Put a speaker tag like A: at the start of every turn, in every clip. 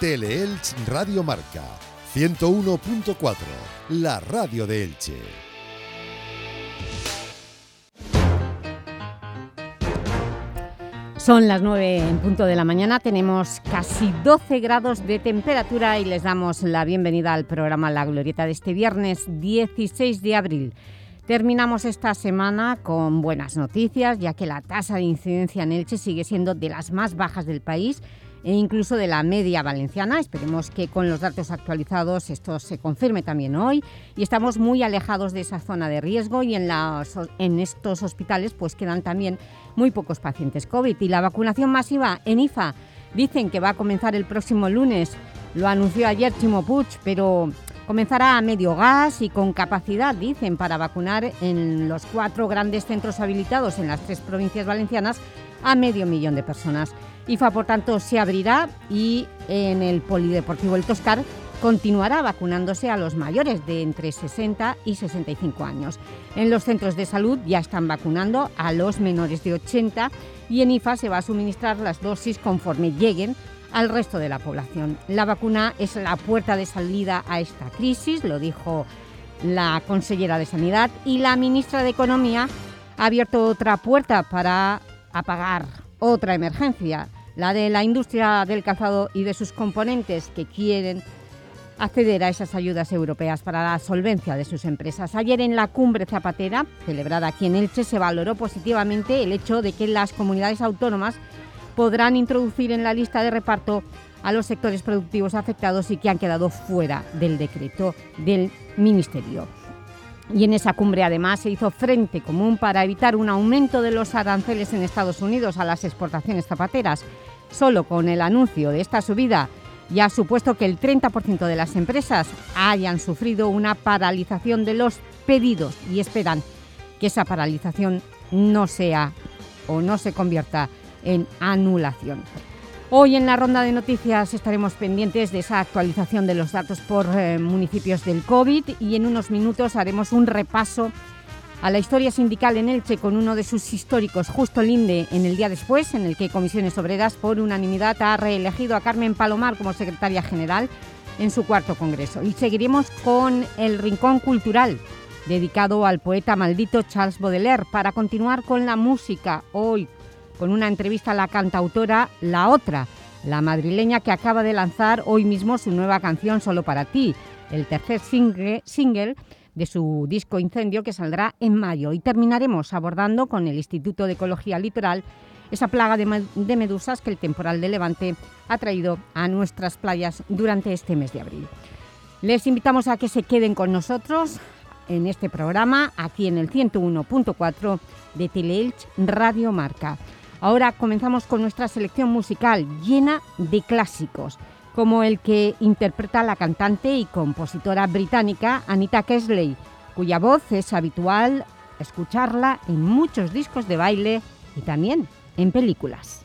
A: Teleelch Radio Marca 101.4, la radio de Elche.
B: Son las 9 en punto de la mañana, tenemos casi 12 grados de temperatura y les damos la bienvenida al programa La Glorieta de este viernes 16 de abril. Terminamos esta semana con buenas noticias, ya que la tasa de incidencia en Elche sigue siendo de las más bajas del país e incluso de la media valenciana. Esperemos que con los datos actualizados esto se confirme también hoy y estamos muy alejados de esa zona de riesgo y en, en estos hospitales pues quedan también muy pocos pacientes COVID. Y la vacunación masiva en IFA dicen que va a comenzar el próximo lunes. Lo anunció ayer Chimo Puig, pero comenzará a medio gas y con capacidad, dicen, para vacunar en los cuatro grandes centros habilitados en las tres provincias valencianas a medio millón de personas. IFA, por tanto, se abrirá y en el Polideportivo El Toscar continuará vacunándose a los mayores de entre 60 y 65 años. En los centros de salud ya están vacunando a los menores de 80 y en IFA se va a suministrar las dosis conforme lleguen al resto de la población. La vacuna es la puerta de salida a esta crisis, lo dijo la consellera de Sanidad, y la ministra de Economía ha abierto otra puerta para apagar otra emergencia, la de la industria del calzado y de sus componentes que quieren acceder a esas ayudas europeas para la solvencia de sus empresas. Ayer en la cumbre zapatera, celebrada aquí en Elche, se valoró positivamente el hecho de que las comunidades autónomas podrán introducir en la lista de reparto a los sectores productivos afectados y que han quedado fuera del decreto del Ministerio. Y en esa cumbre además se hizo frente común para evitar un aumento de los aranceles en Estados Unidos a las exportaciones zapateras. Solo con el anuncio de esta subida ya ha supuesto que el 30% de las empresas hayan sufrido una paralización de los pedidos y esperan que esa paralización no sea o no se convierta en anulación. Hoy en la ronda de noticias estaremos pendientes de esa actualización de los datos por eh, municipios del COVID y en unos minutos haremos un repaso a la historia sindical en Elche con uno de sus históricos, Justo Linde, en el día después, en el que Comisiones Obreras por unanimidad ha reelegido a Carmen Palomar como secretaria general en su cuarto congreso. Y seguiremos con el Rincón Cultural, dedicado al poeta maldito Charles Baudelaire, para continuar con la música hoy con una entrevista a la cantautora La Otra, la madrileña que acaba de lanzar hoy mismo su nueva canción Solo para ti, el tercer single, de su disco Incendio que saldrá en mayo. Y terminaremos abordando con el Instituto de Ecología Litoral esa plaga de medusas que el temporal de Levante ha traído a nuestras playas durante este mes de abril. Les invitamos a que se queden con nosotros en este programa, aquí en el 101.4 de Teleelch Radio Marca. Ahora comenzamos con nuestra selección musical llena de clásicos, como el que interpreta la cantante y compositora británica Anita Kesley, cuya voz es habitual escucharla en muchos discos de baile y también en películas.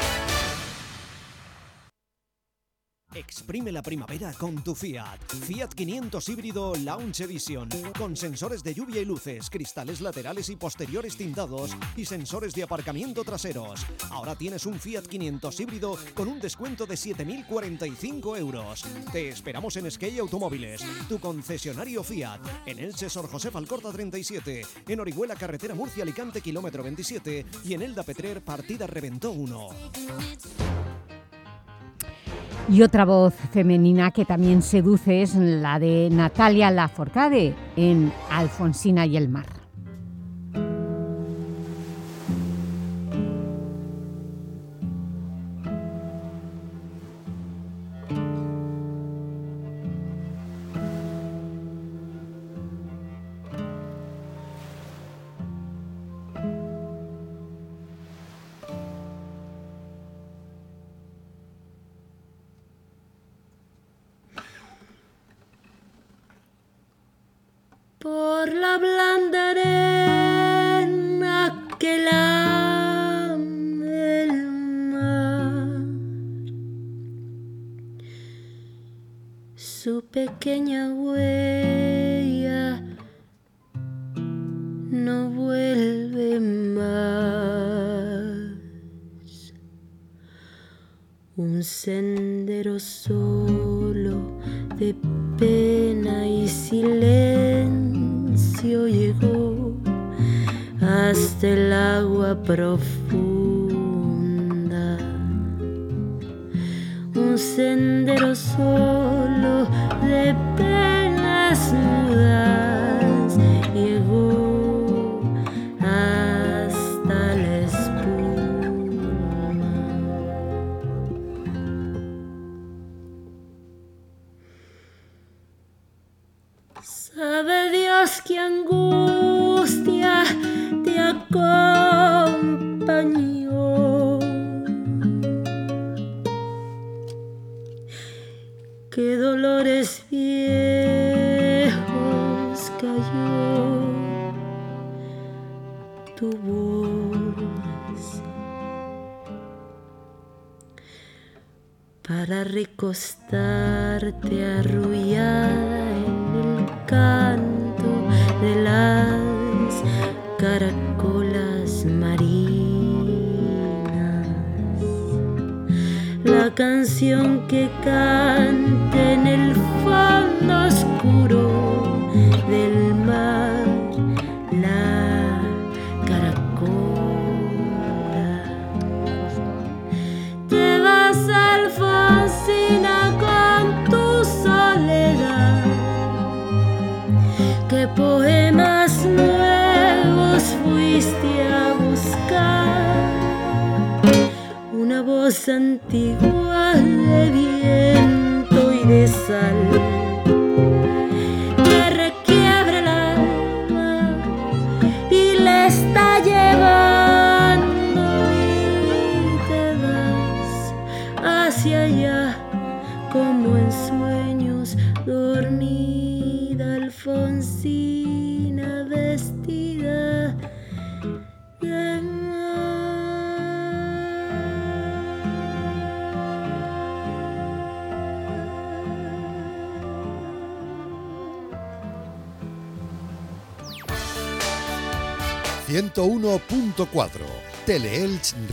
C: Exprime la primavera con tu Fiat. Fiat 500 híbrido Launch Edition. Con sensores de lluvia y luces, cristales laterales y posteriores tintados y sensores de aparcamiento traseros. Ahora tienes un Fiat 500 híbrido con un descuento de 7.045 euros. Te esperamos en Skey Automóviles, tu concesionario Fiat. En Elche, Sor José Falcorta 37. En Orihuela, Carretera Murcia, Alicante, kilómetro 27. Y en Elda Petrer, partida Reventó 1.
D: Y otra voz femenina que también seduce es la de Natalia Laforcade en Alfonsina y el mar.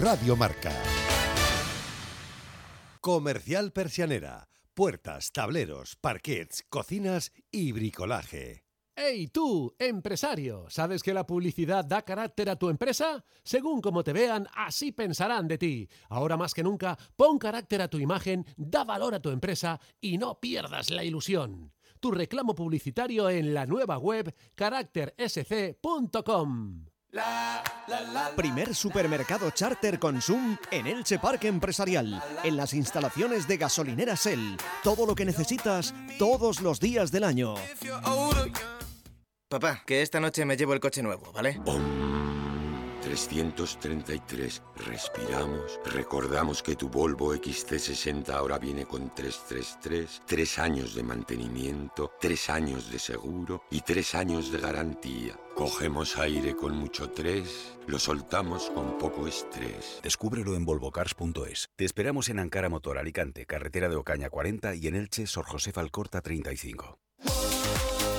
A: Radio Marca. Comercial Persianera. Puertas, tableros, parquets, cocinas y bricolaje.
E: ¡Hey tú, empresario! ¿Sabes que la publicidad da carácter a tu empresa? Según como te vean, así pensarán de ti. Ahora más que nunca, pon carácter a tu imagen, da valor a tu empresa y no pierdas la ilusión. Tu reclamo publicitario en la nueva web caractersc.com.
C: Primer supermercado charter Consum en Elche Parque Empresarial, en las instalaciones de gasolinera Shell. Todo lo que necesitas todos los días del año.
F: Papá, que esta noche me llevo el coche nuevo, ¿vale?
G: 333. Respiramos. Recordamos que tu Volvo XC60 ahora viene con 333, 3 años de mantenimiento, 3 años de seguro y 3 años de garantía. Cogemos aire con mucho 3, lo soltamos con poco estrés.
H: Descúbrelo en volvocars.es. Te esperamos en Ankara Motor Alicante, carretera de Ocaña 40 y en Elche, Sor José Alcorta 35.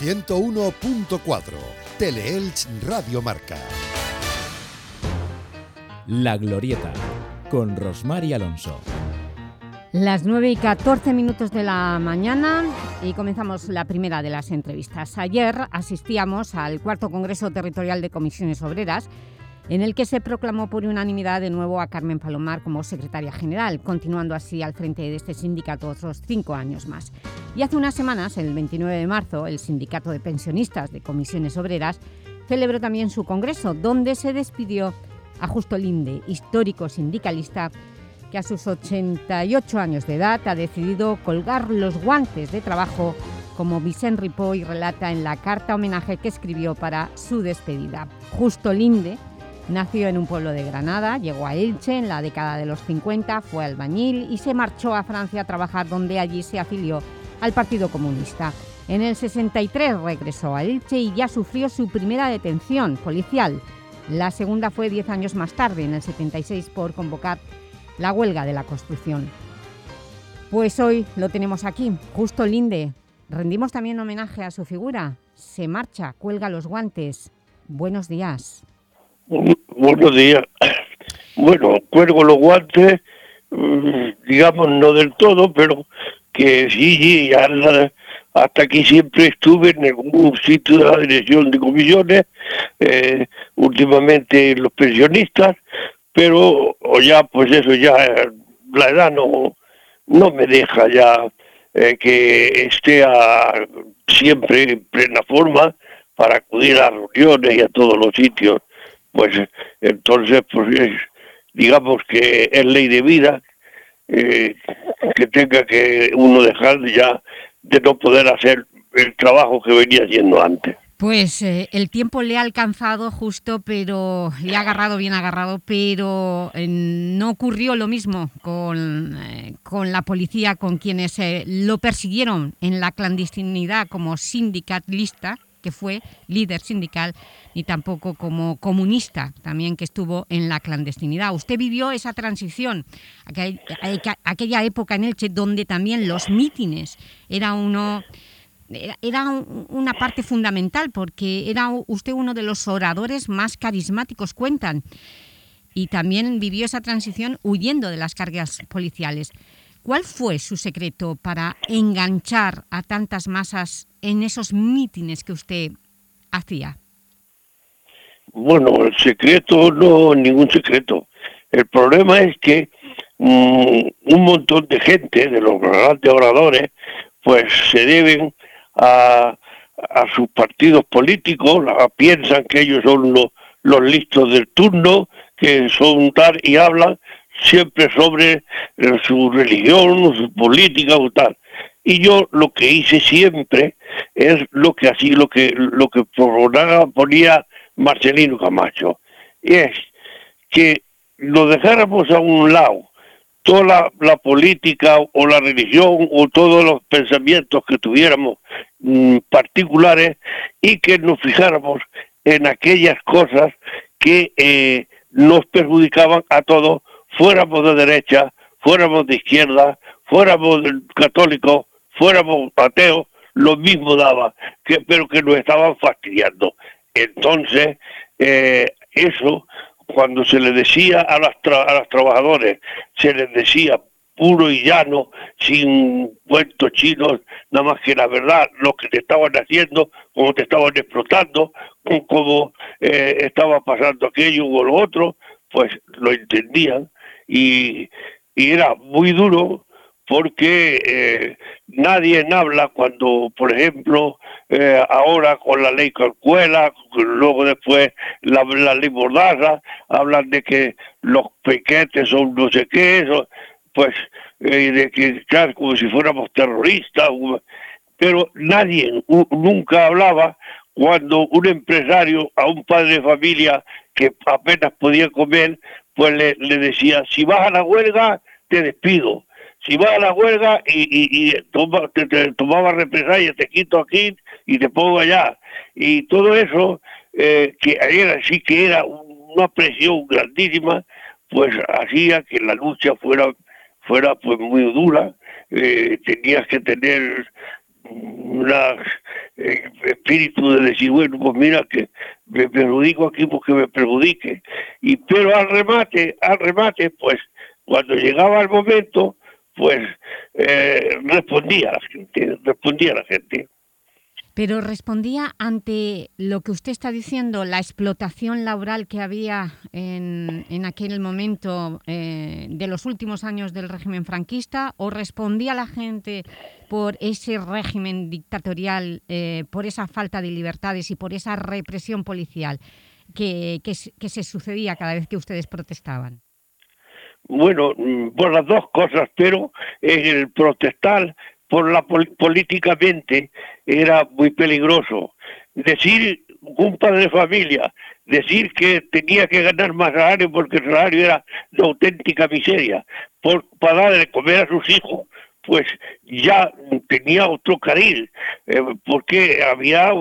A: 101.4 Teleelch Radio Marca.
I: La Glorieta con Rosmar y Alonso.
B: Las 9 y 14 minutos de la mañana y comenzamos la primera de las entrevistas. Ayer asistíamos al cuarto Congreso Territorial de Comisiones Obreras en el que se proclamó por unanimidad de nuevo a Carmen Palomar como secretaria general, continuando así al frente de este sindicato otros cinco años más. Y hace unas semanas, el 29 de marzo, el Sindicato de Pensionistas de Comisiones Obreras celebró también su congreso, donde se despidió a Justo Linde, histórico sindicalista que a sus 88 años de edad ha decidido colgar los guantes de trabajo como Vicente Ripoll relata en la carta homenaje que escribió para su despedida. Justo Linde Nació en un pueblo de Granada, llegó a Elche en la década de los 50, fue albañil y se marchó a Francia a trabajar donde allí se afilió al Partido Comunista. En el 63 regresó a Elche y ya sufrió su primera detención policial. La segunda fue 10 años más tarde, en el 76, por convocar la huelga de la construcción. Pues hoy lo tenemos aquí, justo Linde. Rendimos también homenaje a su figura. Se marcha, cuelga los guantes. Buenos días.
J: Buenos días. Bueno, cuelgo los guantes, mm, digamos, no del todo, pero que sí, sí, hasta aquí siempre estuve en algún sitio de la dirección de comisiones, eh, últimamente los pensionistas, pero ya, pues eso, ya la edad no, no me deja ya eh, que esté siempre en plena forma para acudir a reuniones y a todos los sitios pues entonces pues digamos que es ley de vida eh, que tenga que uno dejar ya de no poder hacer el trabajo que venía haciendo antes.
B: Pues eh, el tiempo le ha alcanzado justo, pero le ha agarrado bien agarrado, pero eh, no ocurrió lo mismo con, con la policía, con quienes lo persiguieron en la clandestinidad como sindicalista, que fue líder sindical, ni tampoco como comunista, también que estuvo en la clandestinidad. Usted vivió esa transición, aquella época en Elche, donde también los mítines era uno era una parte fundamental porque era usted uno de los oradores más carismáticos, cuentan, y también vivió esa transición huyendo de las cargas policiales. ¿Cuál fue su secreto para enganchar a tantas masas en esos mítines que usted hacía?
J: Bueno, el secreto no, ningún secreto. El problema es que mm, un montón de gente, de los grandes oradores, pues se deben a, sus partidos políticos, piensan que ellos son los, los listos del turno, que son tal y hablan siempre sobre eh, su religión, su política o tal. Y yo lo que hice siempre es lo que así, lo que, lo que ponía Marcelino Camacho, es que lo dejáramos a un lado toda la, política o la religión o todos los pensamientos que tuviéramos mm, particulares y que nos fijáramos en aquellas cosas que eh, nos perjudicaban a todos, fuéramos de derecha, fuéramos de izquierda, fuéramos católicos, fuéramos ateos, lo mismo daba, pero que nos estaban fastidiando. Entonces, eh, eso, cuando se le decía a, las a los trabajadores, se les decía puro y llano, sin cuentos chinos, nada más que la verdad, lo que te estaban haciendo, cómo te estaban explotando, cómo eh, estaba pasando aquello o lo otro, pues lo entendían y, y era muy duro porque eh, nadie habla cuando, por ejemplo, eh, ahora con la ley Calcuela, luego después la, ley Mordaza, hablan de que los pequetes son no sé qué, eso, pues, eh, de que, claro, como si fuéramos terroristas, pero nadie nunca hablaba cuando un empresario a un padre de familia que apenas podía comer, pues le decía, si vas a la huelga, te despido si vas a la huelga y, toma, te, tomaba represalia, te quito aquí y te pongo allá. Y todo eso, eh, que era sí que era una presión grandísima, pues hacía que la lucha fuera fuera pues muy dura. Eh, tenías que tener un eh, espíritu de decir, bueno, pues mira que me perjudico aquí porque me perjudique. Y pero al remate, al remate, pues cuando llegaba el momento, pues eh, respondía a la gente, respondía a la gente.
B: Pero respondía ante lo que usted está diciendo, la explotación laboral que había en, en aquel momento eh, de los últimos años del régimen franquista, o respondía la gente por ese régimen dictatorial, eh, por esa falta de libertades y por esa represión policial que, que se sucedía cada vez que ustedes protestaban.
J: Bueno, mm, por las dos cosas, pero el protestar por la políticamente era muy peligroso. Decir un padre de familia, decir que tenía que ganar más salario porque el salario era de auténtica miseria, por, para darle comer a sus hijos, pues ya tenía otro carril, eh, porque había,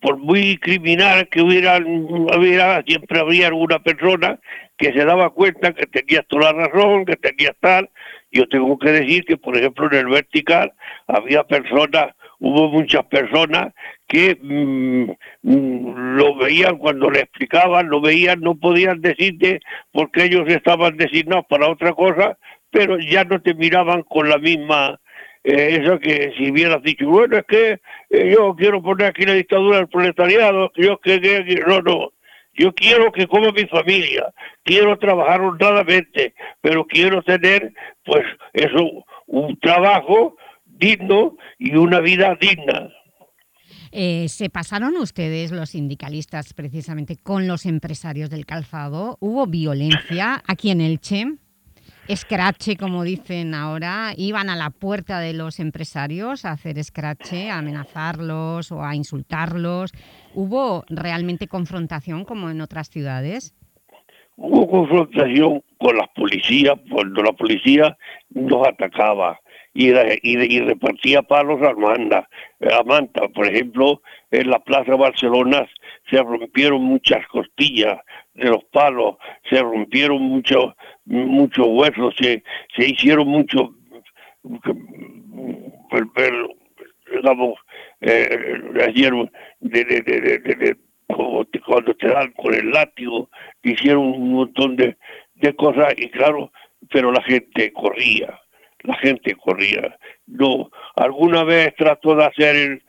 J: por muy criminal que hubiera, hubiera, siempre habría alguna persona que se daba cuenta que tenía toda la razón, que tenía tal. Yo tengo que decir que, por ejemplo, en el vertical había personas, hubo muchas personas que mm, mm, lo veían cuando le explicaban, lo veían, no podían decirte porque ellos estaban designados para otra cosa, pero ya no te miraban con la misma eh, eso que si hubieras dicho, bueno, es que eh, yo quiero poner aquí la dictadura del proletariado, yo que, que no, no, yo quiero que coma mi familia, quiero trabajar honradamente, pero quiero tener, pues, eso, un trabajo digno y una vida digna.
B: Eh, ¿Se pasaron ustedes, los sindicalistas, precisamente con los empresarios del calzado? ¿Hubo violencia aquí en Elche? Escrache, como dicen ahora, iban a la puerta de los empresarios a hacer escrache, a amenazarlos o a insultarlos. ¿Hubo realmente confrontación como en otras ciudades?
J: Hubo confrontación con las policías, cuando la policía nos atacaba y, repartía palos a. A Manta, por ejemplo, en la Plaza Barcelona se rompieron muchas costillas de los palos, se rompieron muchos muchos huesos, se, se hicieron muchos, digamos, de, de, de, cuando te dan con el látigo, hicieron un montón de, de cosas y claro, pero la gente corría, la gente corría. No, alguna vez trató de hacer el,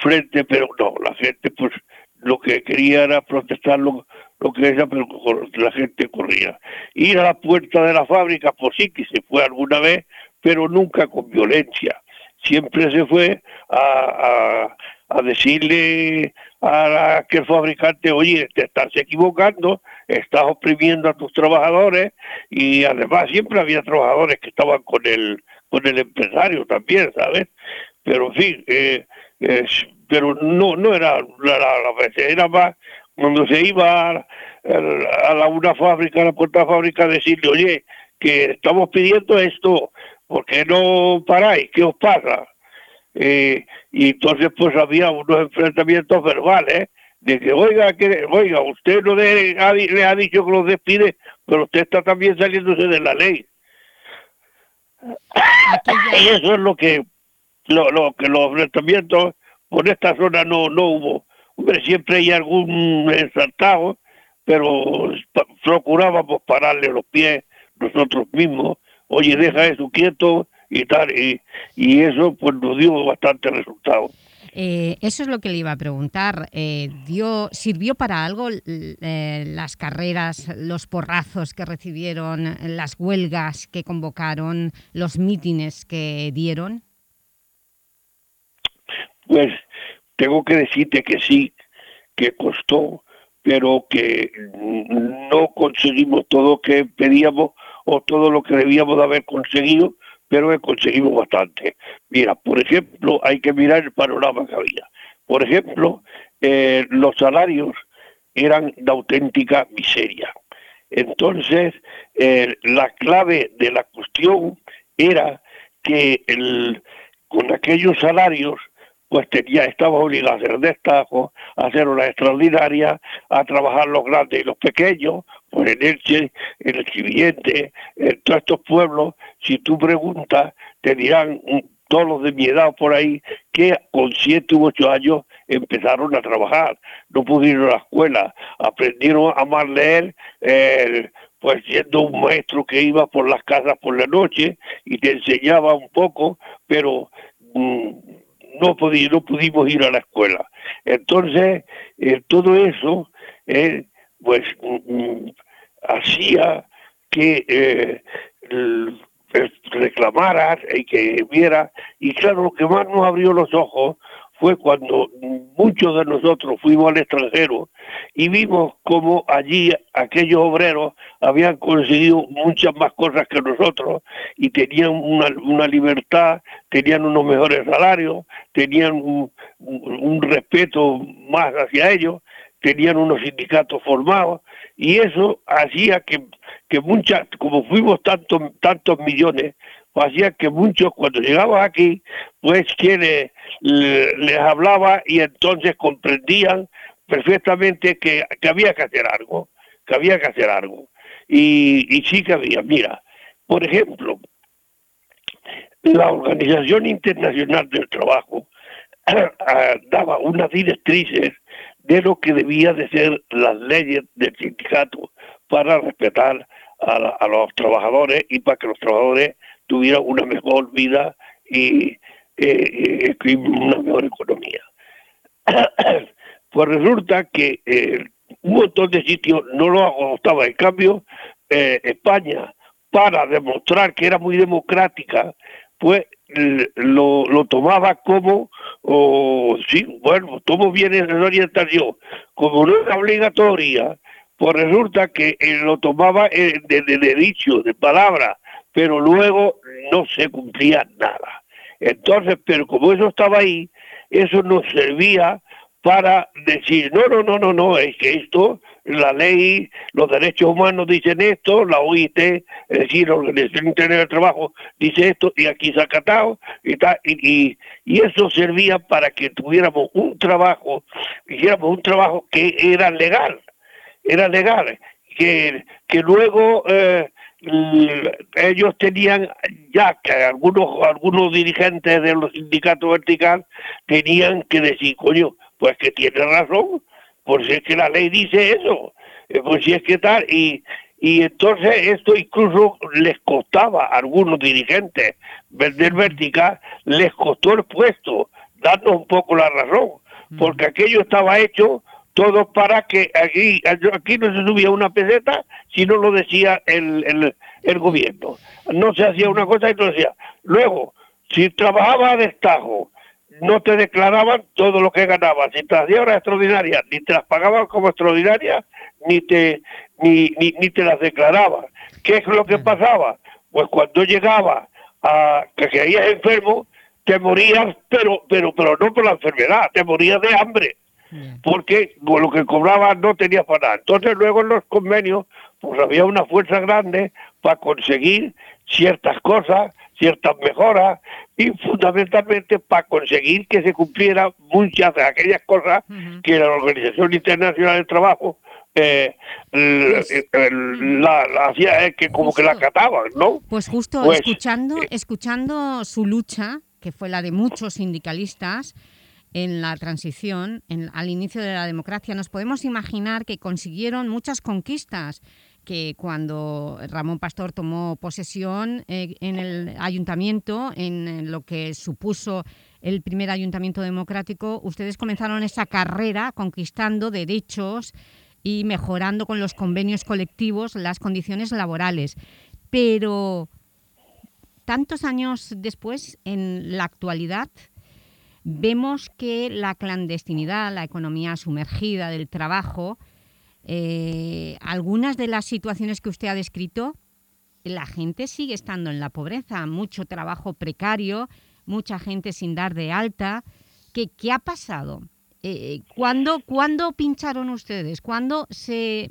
J: frente, pero no, la gente pues lo que quería era protestar lo, lo que ella, pero la gente corría. Ir a la puerta de la fábrica, pues sí que se fue alguna vez, pero nunca con violencia. Siempre se fue a, a, decirle a aquel fabricante, oye, te estás equivocando, estás oprimiendo a tus trabajadores y además siempre había trabajadores que estaban con el, con el empresario también, ¿sabes? Pero en fin, eh, pero no, no era la, la, la, era más cuando se iba a, a, una fábrica, a la puerta de la fábrica, decirle, oye, que estamos pidiendo esto, ¿por qué no paráis? ¿Qué os pasa? Eh, y entonces pues había unos enfrentamientos verbales de que, oiga, que, oiga, usted no le ha, le ha dicho que los despide, pero usted está también saliéndose de la ley. Y eso es lo que, lo, lo que los enfrentamientos por esta zona no, no hubo. Hombre, siempre hay algún ensartado, pero procurábamos pararle los pies nosotros mismos. Oye, deja eso quieto y tal. Y, eso pues nos dio bastante resultado.
B: Eh, eso es lo que le iba a preguntar. Eh, ¿Sirvió para algo eh, las carreras, los porrazos que recibieron, las huelgas que convocaron, los mítines que dieron?
J: Pues tengo que decirte que sí, que costó, pero que no conseguimos todo lo que pedíamos o todo lo que debíamos de haber conseguido, pero conseguimos bastante. Mira, por ejemplo, hay que mirar el panorama que había. Por ejemplo, eh, los salarios eran de auténtica miseria. Entonces, eh, la clave de la cuestión era que con aquellos salarios pues tenía, estaba obligado a hacer destajo, a hacer horas extraordinarias, a trabajar los grandes y los pequeños, pues en Elche, en el Chivillente, en todos estos pueblos, si tú preguntas, te dirán todos los de mi edad por ahí, que con siete u ocho años empezaron a trabajar, no pudieron a la escuela, aprendieron a más leer, pues siendo un maestro que iba por las casas por la noche y te enseñaba un poco, pero mm, no, podí- no pudimos ir a la escuela. Entonces, eh, todo eso, eh, pues, mm, mm, hacía que eh, el reclamaras y que viera. Y claro, lo que más nos abrió los ojos fue cuando muchos de nosotros fuimos al extranjero y vimos cómo allí aquellos obreros habían conseguido muchas más cosas que nosotros y tenían una, una libertad, tenían unos mejores salarios, tenían un, un- respeto más hacia ellos, tenían unos sindicatos formados y eso hacía que, que muchas, como fuimos tantos, tantos millones, hacía que muchos cuando llegaban aquí, pues le- les hablaba y entonces comprendían perfectamente que, que había que hacer algo, que había que hacer algo. Y, y sí que había, mira, por ejemplo, la Organización Internacional del Trabajo ah, daba unas directrices de lo que debía de ser las leyes del sindicato para respetar a, a los trabajadores y para que los trabajadores tuvieran una mejor vida y, eh, eh, una mejor economía. pues resulta que eh, un montón de sitios no lo agotaba. En cambio, eh, España, para demostrar que era muy democrática, pues lo, lo tomaba como, sí, bueno, tomo bien esa orientación, como no era obligatoria, pues resulta que eh, lo tomaba de, de, de dicho, de palabra, pero luego no se cumplía nada. Entonces, pero como eso estaba ahí, eso nos servía para decir, no, no, no, no, no, es que esto, la ley, los derechos humanos dicen esto, la OIT, es decir, la Organización Internacional del Trabajo, dice esto, y aquí se ha acatado, y, y, eso servía para que tuviéramos un trabajo, hiciéramos un trabajo que era legal, era legal, que, que luego eh, ellos tenían ya que algunos algunos dirigentes de los sindicatos vertical tenían que decir, coño, pues que tiene razón, por si es que la ley dice eso, eh, pues si es que tal, y, y entonces esto incluso les costaba a algunos dirigentes del vertical, les costó el puesto, dando un poco la razón, porque aquello estaba hecho todo para que aquí aquí no se subía una peseta si no lo decía el, el, el gobierno. No se hacía una cosa y no se hacía. Luego, si trabajaba a destajo, no te declaraban todo lo que ganabas. Si te hacías horas extraordinarias, ni te las pagaban como extraordinarias, ni te, ni, ni, ni te las declaraban. ¿Qué es lo que pasaba? Pues cuando llegaba a que caías enfermo, te morías, pero, pero, pero no por la enfermedad, te morías de hambre porque con lo que cobraba no tenía para nada. Entonces luego en los convenios pues había una fuerza grande para conseguir ciertas cosas, ciertas mejoras y fundamentalmente para conseguir que se cumplieran muchas de aquellas cosas que la Organización Internacional del Trabajo eh,
B: Pues,
J: l- el- la, la hacía, eh, que como que la acataban, ¿no?
B: Pues justo
J: Pues,
B: escuchando, escuchando su lucha, que fue la de muchos sindicalistas en la transición, al inicio de la democracia, nos podemos imaginar que consiguieron muchas conquistas que cuando Ramón Pastor tomó posesión eh, en el ayuntamiento, en lo que supuso el primer ayuntamiento democrático, ustedes comenzaron esa carrera conquistando derechos y mejorando con los convenios colectivos las condiciones laborales. Pero tantos años después, en la actualidad, vemos que la clandestinidad, la economía sumergida del trabajo, eh, algunas de las situaciones que usted ha descrito, la gente sigue estando en la pobreza, mucho trabajo precario, mucha gente sin dar de alta. ¿Qué, qué ha pasado? Eh, ¿cuándo, ¿Cuándo pincharon ustedes? ¿Cuándo se,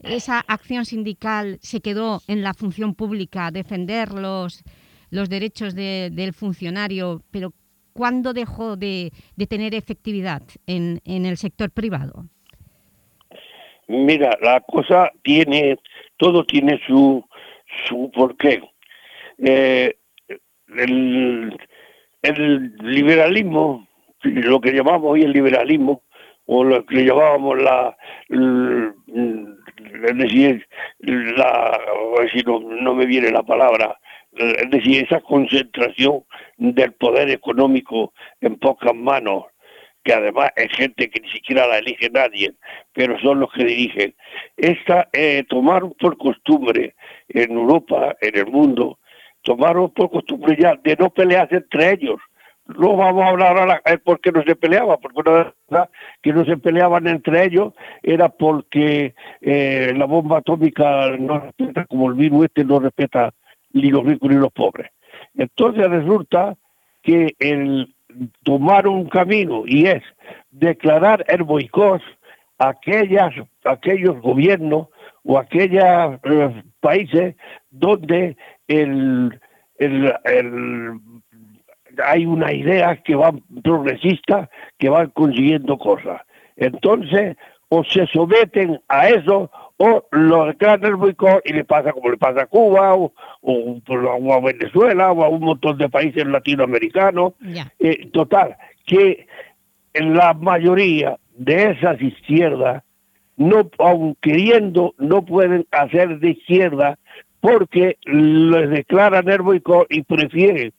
B: esa acción sindical se quedó en la función pública, defender los, los derechos de- del funcionario, pero ¿cuándo dejó de, de tener efectividad en, en el sector privado?
J: Mira, la cosa tiene, todo tiene su, su porqué. Eh, el, el liberalismo, lo que llamamos hoy el liberalismo, o lo que llamábamos la, la, a ver si no, no me viene la palabra, es decir, esa concentración del poder económico en pocas manos, que además es gente que ni siquiera la elige nadie, pero son los que dirigen. Esta eh, tomaron por costumbre en Europa, en el mundo, tomaron por costumbre ya de no pelearse entre ellos. No vamos a hablar ahora eh, por qué no se peleaban, porque una verdad que no se peleaban entre ellos era porque eh, la bomba atómica no respeta, como el virus este no respeta ni los ricos ni los pobres. Entonces resulta que el tomar un camino y es declarar el boicot a aquellos gobiernos o aquellos eh, países donde hay una idea que van progresista que van consiguiendo cosas. Entonces, o se someten a eso o lo declaran el boicot y le pasa como le pasa a Cuba o, o, o a Venezuela o a un montón de países latinoamericanos. Eh, total, que la mayoría de esas izquierdas, no, aun queriendo, no pueden hacer de izquierda porque les declaran el boicot y prefieren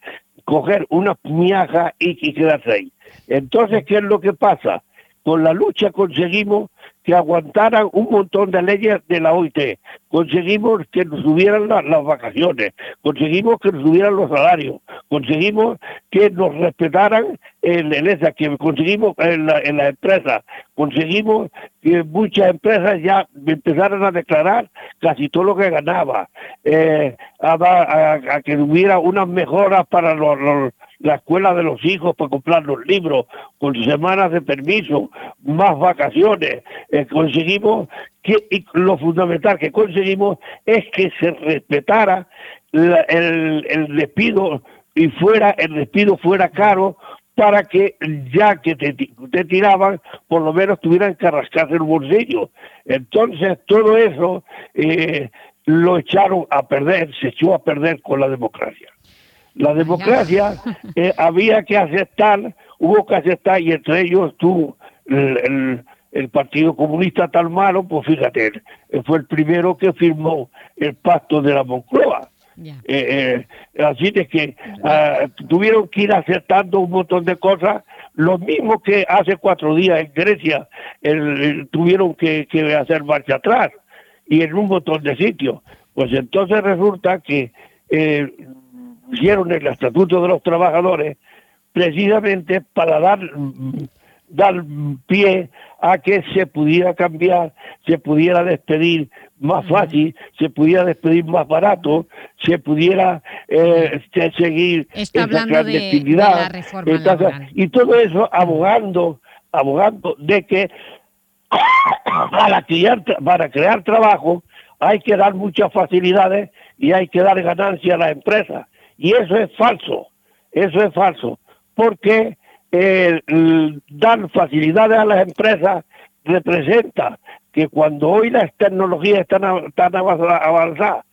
J: coger una miaja y, y quedarse ahí. Entonces, ¿qué es lo que pasa? Con la lucha conseguimos que aguantaran un montón de leyes de la OIT, conseguimos que nos subieran la- las vacaciones, conseguimos que nos subieran los salarios, conseguimos que nos respetaran en, esa, que conseguimos en la, en la empresa, conseguimos que muchas empresas ya empezaran a declarar casi todo lo que ganaba, eh, a, a- a que hubiera unas mejoras para los- la escuela de los hijos para comprar los libros, con semanas de permiso, más vacaciones. Eh, conseguimos que, y lo fundamental que conseguimos es que se respetara el, el despido y fuera el despido fuera caro para que ya que te tiraban, por lo menos tuvieran que rascarse el bolsillo. Entonces, todo eso eh, lo echaron a perder, se echó a perder con la democracia. La democracia eh, había que aceptar, hubo que aceptar, y entre ellos tú, el, el- el Partido Comunista tan malo, pues fíjate, fue el primero que firmó el pacto de la Moncloa. Eh, eh, así de que ah, tuvieron que ir aceptando un montón de cosas, lo mismo que hace cuatro días en Grecia el- el- tuvieron que, que hacer marcha atrás y en un montón de sitios. Pues entonces resulta que eh, hicieron el Estatuto de los Trabajadores precisamente para dar, mm, dar pie a que se pudiera cambiar, se pudiera despedir más fácil, se pudiera despedir más barato, se pudiera eh, se- seguir
B: Está
J: esa
B: hablando de- de
J: clandestinidad.
B: la reforma
J: Entonces, y todo eso abogando, abogando de que para crear, para crear trabajo hay que dar muchas facilidades y hay que dar ganancia a las empresas. Y eso es falso, eso es falso, porque eh, dar facilidades a las empresas representa que cuando hoy las tecnologías están tan avanzadas,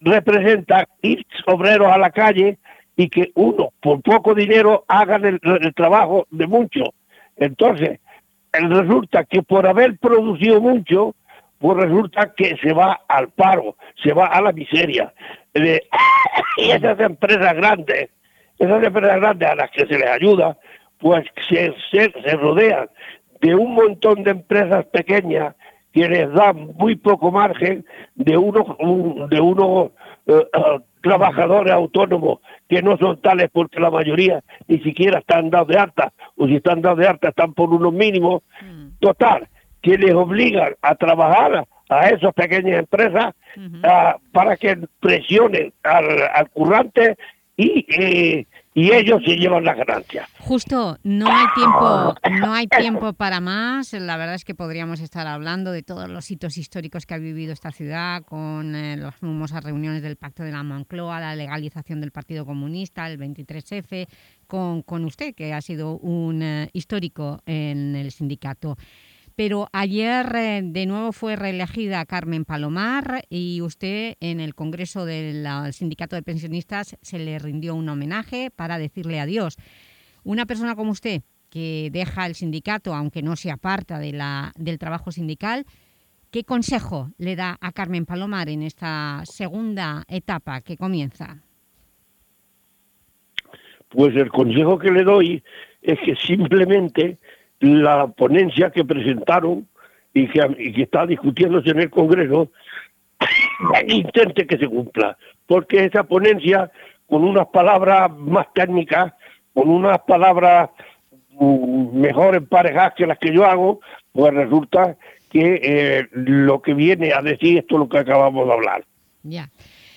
J: representa ir obreros a la calle y que uno, por poco dinero, hagan el, trabajo de muchos. Entonces, resulta que por haber producido mucho, pues resulta que se va al paro, se va a la miseria. y esas empresas grandes, esas empresas grandes a las que se les ayuda, pues se, se, rodean de un montón de empresas pequeñas que les dan muy poco margen de unos, de unos eh, trabajadores autónomos que no son tales porque la mayoría ni siquiera están dados de alta, o si están dados de alta están por unos mínimos. Mm. Total, que les obligan a trabajar a esas pequeñas empresas ah, para que presionen al, al currante y, eh, y ellos se llevan la ganancia.
B: Justo, no hay tiempo, no hay tiempo para más. La verdad es que podríamos estar hablando de todos los hitos históricos que ha vivido esta ciudad, con eh, las famosas reuniones del Pacto de la Moncloa, la legalización del Partido Comunista, el 23F, con, con usted, que ha sido un eh, histórico en el sindicato. Pero ayer eh, de nuevo fue reelegida Carmen Palomar y usted en el Congreso del Sindicato de Pensionistas se le rindió un homenaje para decirle adiós. Una persona como usted, que deja el sindicato, aunque no se aparta del trabajo sindical, ¿qué consejo le da a Carmen Palomar en esta segunda etapa que comienza?
J: Pues el consejo que le doy es que simplemente la ponencia que presentaron y que, que está discutiéndose en el Congreso intente que se cumpla, porque esa ponencia, con unas palabras más técnicas, con unas palabras mm, mejor emparejadas que las que yo hago, pues resulta que eh, lo que viene a decir esto es lo que acabamos de hablar.
B: Ya.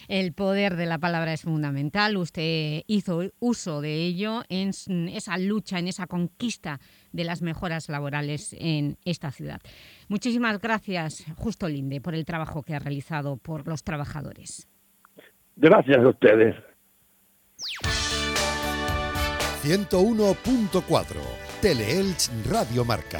B: El poder de la palabra es fundamental. Usted hizo uso de ello en esa lucha, en esa conquista de las mejoras laborales en esta ciudad. Muchísimas gracias, Justo Linde, por el trabajo que ha realizado por los trabajadores.
J: Gracias a ustedes.
A: 101.4 Teleelch Radio Marca.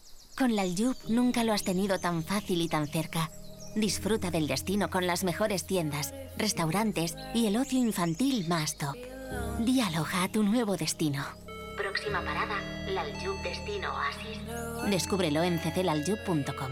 K: Con la Aljub nunca lo has tenido tan fácil y tan cerca. Disfruta del destino con las mejores tiendas, restaurantes y el ocio infantil más top. Dialoga a tu nuevo destino. Próxima parada, la Destino Oasis. Descúbrelo en cclaljub.com.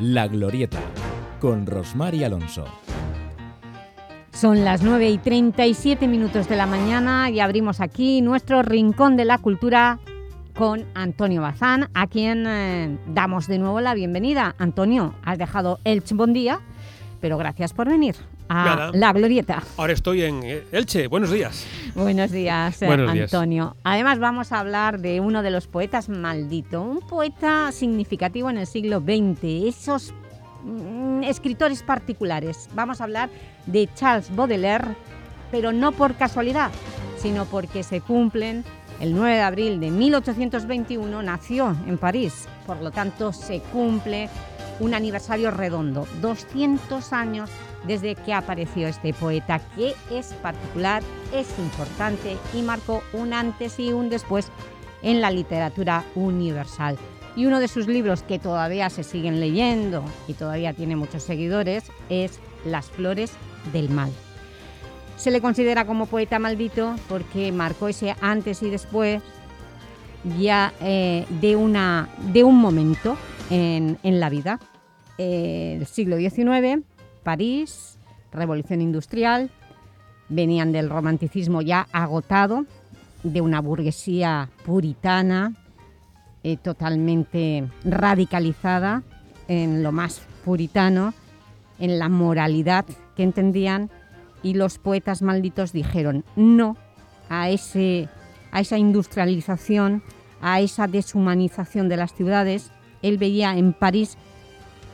I: La Glorieta, con Rosmar Alonso.
B: Son las 9 y 37 minutos de la mañana y abrimos aquí nuestro Rincón de la Cultura con Antonio Bazán, a quien eh, damos de nuevo la bienvenida. Antonio, has dejado el buen día, pero gracias por venir a La Glorieta.
L: Ahora estoy en eh, Elche. Buenos días.
B: Buenos días, eh, Antonio. Además vamos a hablar de uno de los poetas maldito, un poeta significativo en el siglo XX, esos mm, escritores particulares. Vamos a hablar de Charles Baudelaire, pero no por casualidad, sino porque se cumplen el 9 de abril de 1821, nació en París, por lo tanto se cumple un aniversario redondo, 200 años desde que apareció este poeta que es particular, es importante y marcó un antes y un después en la literatura universal. Y uno de sus libros que todavía se siguen leyendo y todavía tiene muchos seguidores es Las flores del mal. Se le considera como poeta maldito porque marcó ese antes y después ya eh, de, una, de un momento en, la vida. el siglo XIX, París, Revolución Industrial, venían del romanticismo ya agotado, de una burguesía puritana, eh, totalmente radicalizada en lo más puritano, en la moralidad que entendían, y los poetas malditos dijeron no a, ese, a esa industrialización, a esa deshumanización de las ciudades. Él veía en París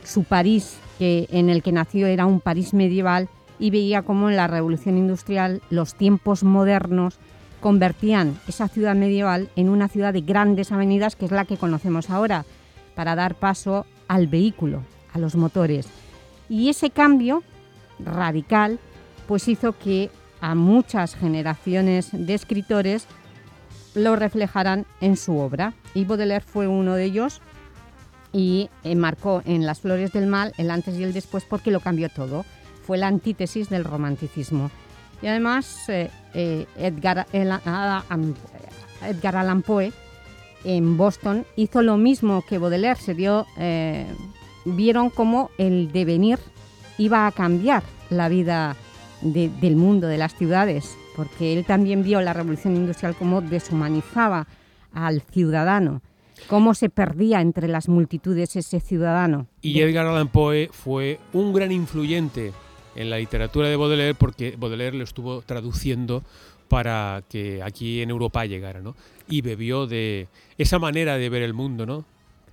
B: su París que en el que nació era un París medieval y veía cómo en la revolución industrial los tiempos modernos convertían esa ciudad medieval en una ciudad de grandes avenidas que es la que conocemos ahora, para dar paso al vehículo, a los motores. Y ese cambio radical pues hizo que a muchas generaciones de escritores lo reflejaran en su obra. Y Baudelaire fue uno de ellos y eh, marcó en Las flores del mal el antes y el después porque lo cambió todo. Fue la antítesis del romanticismo. Y además eh, eh, Edgar, Edgar, Allan Poe en Boston hizo lo mismo que Baudelaire. Se vieron cómo el devenir iba a cambiar la vida del mundo, de las ciudades, porque él también vio la revolución industrial como deshumanizaba al ciudadano cómo se perdía entre las multitudes ese ciudadano.
L: Y Edgar Allan Poe fue un gran influyente en la literatura de Baudelaire porque Baudelaire lo estuvo traduciendo para que aquí en Europa llegara, ¿no? Y bebió de esa manera de ver el mundo, ¿no?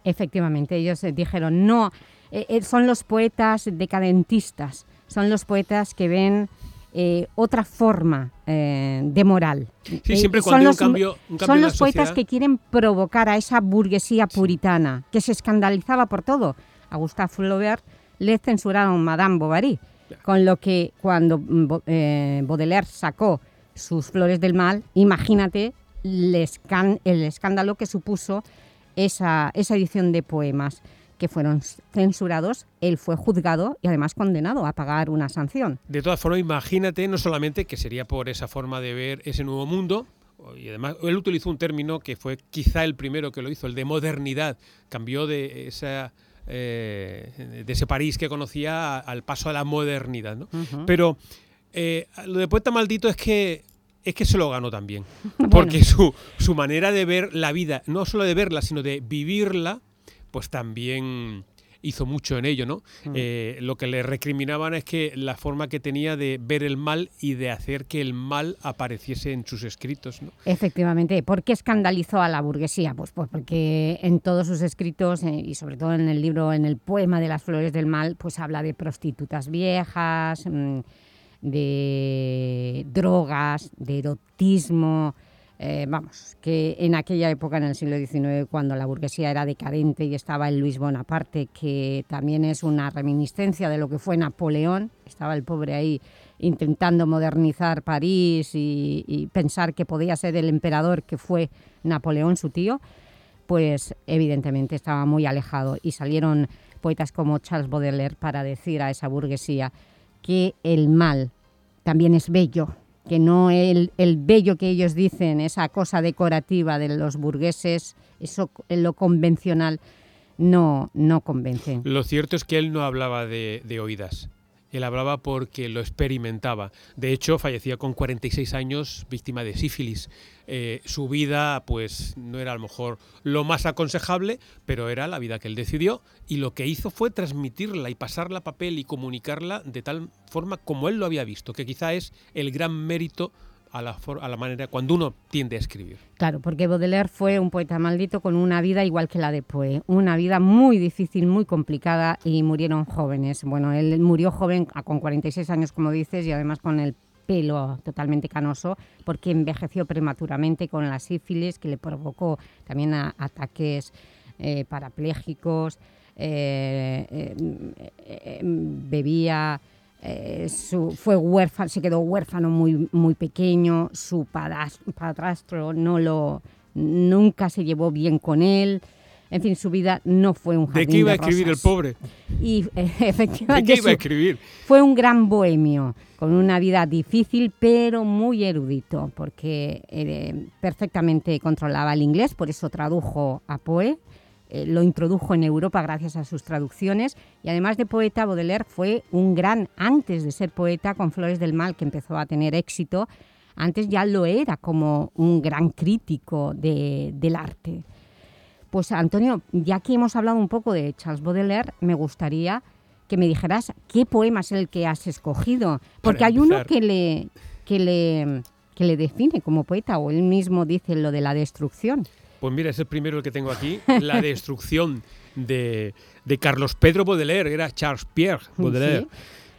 B: Efectivamente, ellos dijeron, no, eh, eh, son los poetas decadentistas, son los poetas que ven eh, otra forma eh, de moral.
L: Sí, siempre eh, cuando son hay un cambio,
B: Son los poetas que quieren provocar a esa burguesía puritana, que se escandalizaba por todo. A Gustave Flaubert le censuraron Madame Bovary, con lo que cuando mm, Baudelaire sacó sus Flores del Mal, imagínate el, escándalo que supuso esa, esa edición de poemas que fueron censurados, él fue juzgado y además condenado a pagar una sanción.
L: De todas formas, imagínate no solamente que sería por esa forma de ver ese nuevo mundo, y además él utilizó un término que fue quizá el primero que lo hizo, el de modernidad, cambió de esa... Eh, de ese París que conocía al paso a la modernidad. ¿no? Pero eh, lo de Poeta Maldito es que es que se lo ganó también. Porque su, su manera de ver la vida, no solo de verla, sino de vivirla, pues también hizo mucho en ello, ¿no? Mm. Eh, lo que le recriminaban es que la forma que tenía de ver el mal y de hacer que el mal apareciese en sus escritos, ¿no?
B: Efectivamente. ¿Por qué escandalizó a la burguesía? Pues, pues porque en todos sus escritos, eh, y sobre todo en el libro, en el poema de las flores del mal, pues habla de prostitutas viejas, mm, de drogas, de erotismo, eh, vamos, que en aquella época, en el siglo XIX, cuando la burguesía era decadente y estaba el Luis Bonaparte, que también es una reminiscencia de lo que fue Napoleón, estaba el pobre ahí intentando modernizar París y, pensar que podía ser el emperador que fue Napoleón, su tío, pues evidentemente estaba muy alejado. Y salieron poetas como Charles Baudelaire para decir a esa burguesía que el mal también es bello, que no el, el, bello que ellos dicen, esa cosa decorativa de los burgueses, eso lo convencional, no, no convence.
L: Lo cierto es que él no hablaba de, oídas. Él hablaba porque lo experimentaba. De hecho, fallecía con 46 años, víctima de sífilis. Eh, su vida, pues, no era a lo mejor lo más aconsejable, pero era la vida que él decidió. Y lo que hizo fue transmitirla y pasarla a papel y comunicarla de tal forma como él lo había visto, que quizá es el gran mérito a la, a la manera cuando uno tiende a escribir.
B: Claro, porque Baudelaire fue un poeta maldito con una vida igual que la de Poe, una vida muy difícil, muy complicada y murieron jóvenes. Bueno, él murió joven con 46 años, como dices, y además con el pelo totalmente canoso, porque envejeció prematuramente con la sífilis, que le provocó también ataques eh, parapléjicos, eh, eh, bebía eh, su, fue huérfano, se quedó huérfano muy, muy pequeño, su padrastro no lo, nunca se llevó bien con él, en fin, su vida no fue un jardín
L: ¿De qué iba a escribir el pobre?
B: Y efectivamente
L: ¿De qué iba a escribir?
B: fue un gran bohemio, con una vida difícil, pero muy erudito, porque eh, perfectamente controlaba el inglés, por eso tradujo a Poe, eh, lo introdujo en Europa gracias a sus traducciones y además de poeta, Baudelaire fue un gran, antes de ser poeta, con Flores del Mal, que empezó a tener éxito, antes ya lo era como un gran crítico del arte. Pues Antonio, ya que hemos hablado un poco de Charles Baudelaire, me gustaría que me dijeras qué poema es el que has escogido, porque hay uno que le, que, le, que le define como poeta, o él mismo dice lo de la destrucción.
L: Pues mira, es el primero el que tengo aquí, La destrucción de, Carlos Pedro Baudelaire, era Charles Pierre Baudelaire.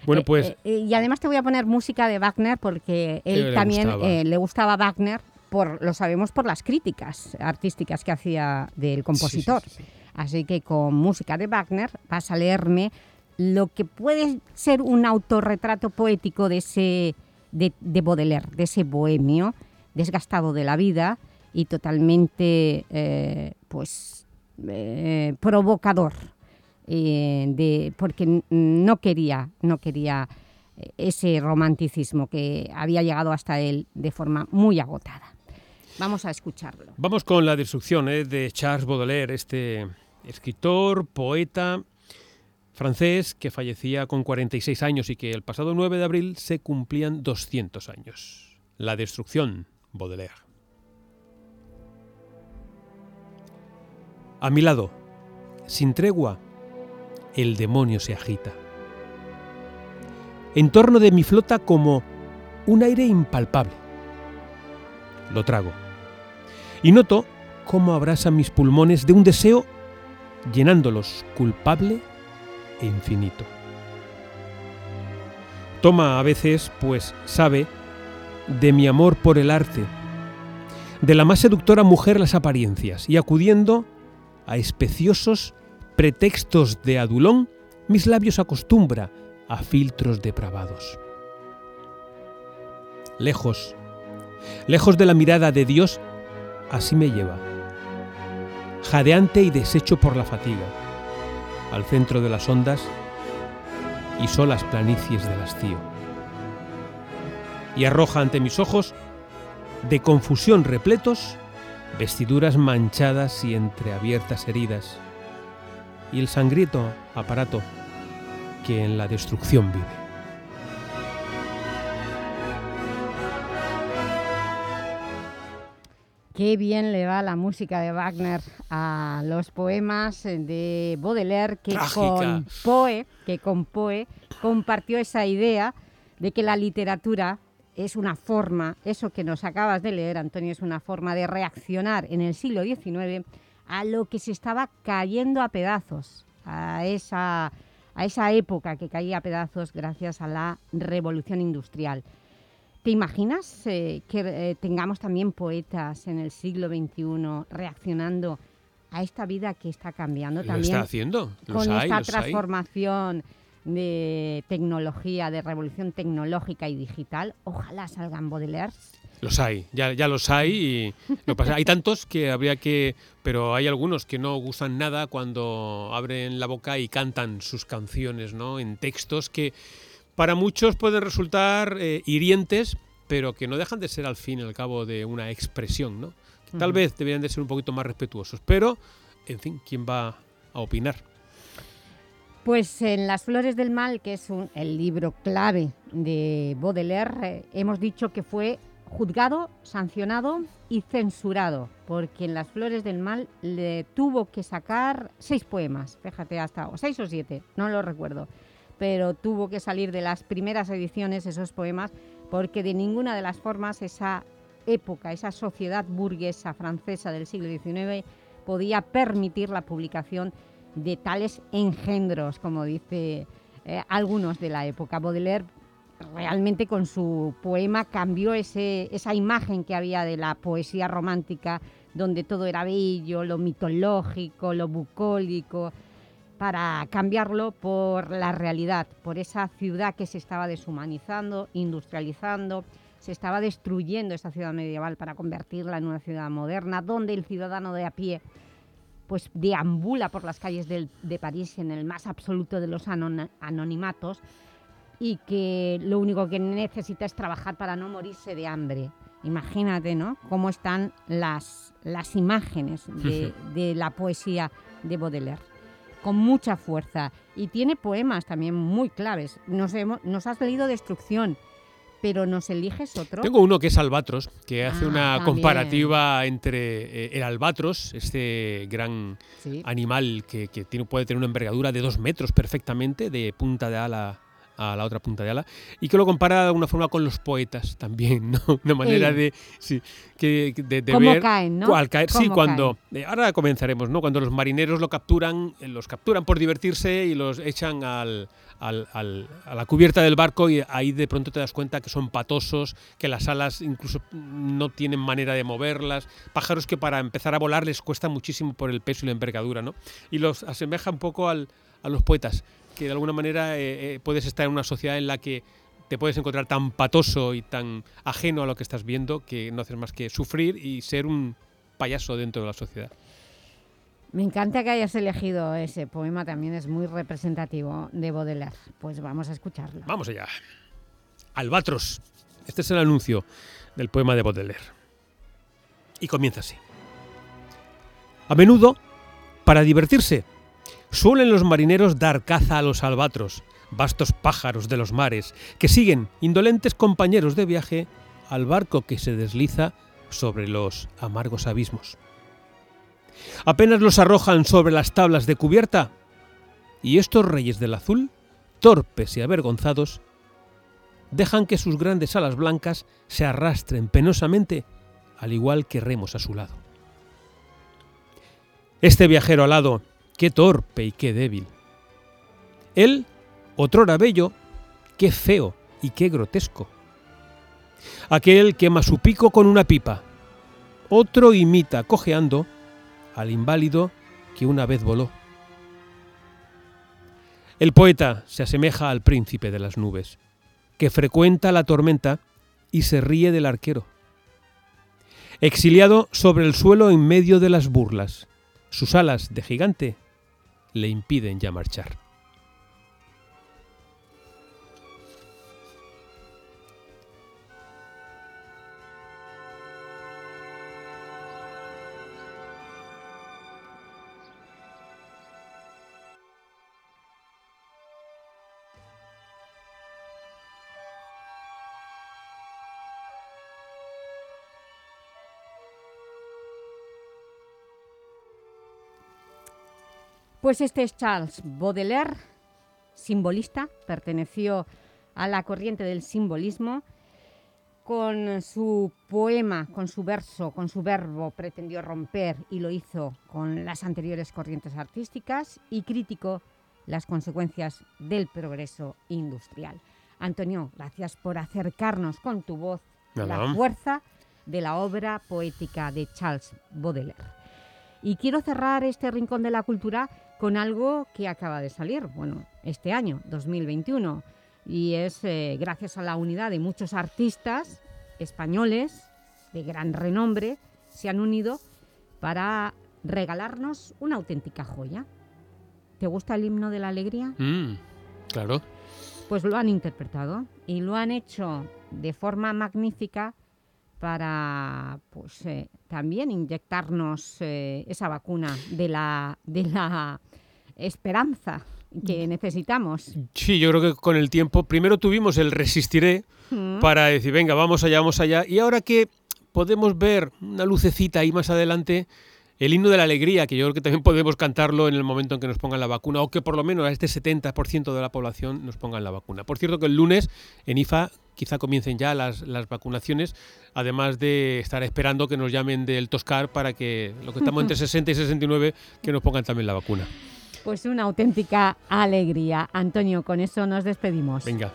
L: Bueno,
B: eh,
L: pues...
B: Eh, y además te voy a poner música de Wagner porque él también eh, le gustaba Wagner, por, lo sabemos por las críticas artísticas que hacía del compositor. Así que con música de Wagner vas a leerme lo que puede ser un autorretrato poético de ese de, de Baudelaire, de ese bohemio desgastado de la vida, y totalmente eh, pues, eh, provocador, eh, de, porque no quería, no quería ese romanticismo que había llegado hasta él de forma muy agotada. Vamos a escucharlo.
L: Vamos con La destrucción de Charles Baudelaire, este escritor, poeta francés que fallecía con 46 años y que el pasado 9 de abril se cumplían 200 años. La destrucción, Baudelaire. A mi lado, sin tregua, el demonio se agita. En torno de mi flota como un aire impalpable. Lo trago. Y noto cómo abrasa mis pulmones de un deseo llenándolos culpable e infinito. Toma a veces, pues sabe, de mi amor por el arte, de la más seductora mujer las apariencias, y acudiendo a especiosos pretextos de adulón, mis labios acostumbra a filtros depravados. Lejos, lejos de la mirada de Dios, así me lleva, jadeante y deshecho por la fatiga, al centro de las ondas y solas planicies del hastío. Y arroja ante mis ojos, de confusión repletos, vestiduras manchadas y entreabiertas heridas, y el sangriento aparato que en la destrucción vive.
B: Qué bien le va la música de Wagner a los poemas de Baudelaire, que con Poe, que con Poe compartió esa idea de que la literatura es una forma, eso que nos acabas de leer, Antonio, es una forma de reaccionar en el siglo XIX a lo que se estaba cayendo a pedazos, a esa, a esa época que caía a pedazos gracias a la revolución industrial. ¿Te imaginas eh, que eh, tengamos también poetas en el siglo XXI reaccionando a esta vida que está cambiando
L: lo
B: también?
L: está haciendo,
B: con esta transformación de tecnología, de revolución tecnológica y digital, ojalá salgan Baudelaire.
L: Los hay, ya, ya los hay y lo pasa, hay tantos que habría que, pero hay algunos que no gustan nada cuando abren la boca y cantan sus canciones, ¿no? En textos que para muchos pueden resultar eh, hirientes, pero que no dejan de ser al fin y al cabo de una expresión, ¿no? Tal vez deberían de ser un poquito más respetuosos, pero, en fin, ¿quién va a opinar?
B: Pues en Las Flores del Mal, que es un- el libro clave de Baudelaire, eh, hemos dicho que fue juzgado, sancionado y censurado, porque en Las Flores del Mal le tuvo que sacar seis poemas, fíjate, hasta o seis o siete, no lo recuerdo, pero tuvo que salir de las primeras ediciones esos poemas, porque de ninguna de las formas esa época, esa sociedad burguesa francesa del siglo XIX podía permitir la publicación tales engendros, como dice eh, algunos de la época. Baudelaire realmente con su poema cambió esa imagen que había de la poesía romántica, donde todo era bello, lo mitológico, lo bucólico, para cambiarlo por la realidad, por esa ciudad que se estaba deshumanizando, industrializando, se estaba destruyendo esa ciudad medieval para convertirla en una ciudad moderna, donde el ciudadano de a pie pues deambula por las calles del- de París en el más absoluto de los anon- anonimatos y que lo único que necesita es trabajar para no morirse de hambre. Imagínate, ¿no?, cómo están las, las imágenes de, de la poesía de Baudelaire. Con mucha fuerza. Y tiene poemas también muy claves. Nos, hemos- nos has leído Destrucción, pero nos eliges otro.
L: Tengo uno que es Albatros, que hace
B: Ah,
L: una
B: también.
L: comparativa entre eh, el albatros, este gran
B: Sí.
L: animal que, que tiene, puede tener una envergadura de dos metros perfectamente, de punta de ala a la otra punta de ala, y que lo compara de alguna forma con los poetas también, ¿no? Una manera
B: Ey.
L: de, sí, que, de, de
B: Cómo
L: ver
B: caen, ¿no?
L: cuál caer. Sí, cuando eh, ahora comenzaremos, ¿no? Cuando los marineros lo capturan, eh, los capturan por divertirse y los echan al, al- al- a la cubierta del barco y ahí de pronto te das cuenta que son patosos, que las alas incluso no tienen manera de moverlas, pájaros que para empezar a volar les cuesta muchísimo por el peso y la envergadura, ¿no? Y los asemeja un poco al- a los poetas, que de alguna manera eh, eh, puedes estar en una sociedad en la que te puedes encontrar tan patoso y tan ajeno a lo que estás viendo que no haces más que sufrir y ser un payaso dentro de la sociedad.
B: Me encanta que hayas elegido ese poema, también es muy representativo de Baudelaire. Pues vamos a escucharlo.
L: Vamos allá. Albatros. Este es el anuncio del poema de Baudelaire. Y comienza así. A menudo, para divertirse, suelen los marineros dar caza a los albatros, vastos pájaros de los mares, que siguen, indolentes compañeros de viaje, al barco que se desliza sobre los amargos abismos. Apenas los arrojan sobre las tablas de cubierta, y estos reyes del azul, torpes y avergonzados, dejan que sus grandes alas blancas se arrastren penosamente, al igual que remos a su lado. Este viajero alado, qué torpe y qué débil. Él, otrora bello, qué feo y qué grotesco. Aquel quema su pico con una pipa. Otro imita, cojeando, al inválido que una vez voló. El poeta se asemeja al príncipe de las nubes, que frecuenta la tormenta y se ríe del arquero. Exiliado sobre el suelo en medio de las burlas, sus alas de gigante le impiden ya marchar.
B: Pues este es Charles Baudelaire, simbolista, perteneció a la corriente del simbolismo. Con su poema, con su verso, con su verbo, pretendió romper y lo hizo con las anteriores corrientes artísticas y criticó las consecuencias del progreso industrial. Antonio, gracias por acercarnos con tu voz
L: Nada.
B: la fuerza de la obra poética de Charles Baudelaire. Y quiero cerrar este rincón de la cultura con algo que acaba de salir, bueno, este año, 2021, y es eh, gracias a la unidad de muchos artistas españoles de gran renombre, se han unido para regalarnos una auténtica joya. ¿Te gusta el himno de la alegría?
L: Mm, claro.
B: Pues lo han interpretado y lo han hecho de forma magnífica para pues, eh, también inyectarnos eh, esa vacuna de la, de la esperanza que necesitamos.
L: Sí, yo creo que con el tiempo, primero tuvimos el resistiré
B: Mm.
L: para decir, venga, vamos allá, vamos allá. Y ahora que podemos ver una lucecita ahí más adelante, el himno de la alegría, que yo creo que también podemos cantarlo en el momento en que nos pongan la vacuna, o que por lo menos a este 70% de la población nos pongan la vacuna. Por cierto que el lunes en IFA quizá comiencen ya las, las vacunaciones, además de estar esperando que nos llamen del Toscar para que, lo que estamos entre 60 y 69, que nos pongan también la vacuna.
B: Pues una auténtica alegría. Antonio, con eso nos despedimos.
L: Venga.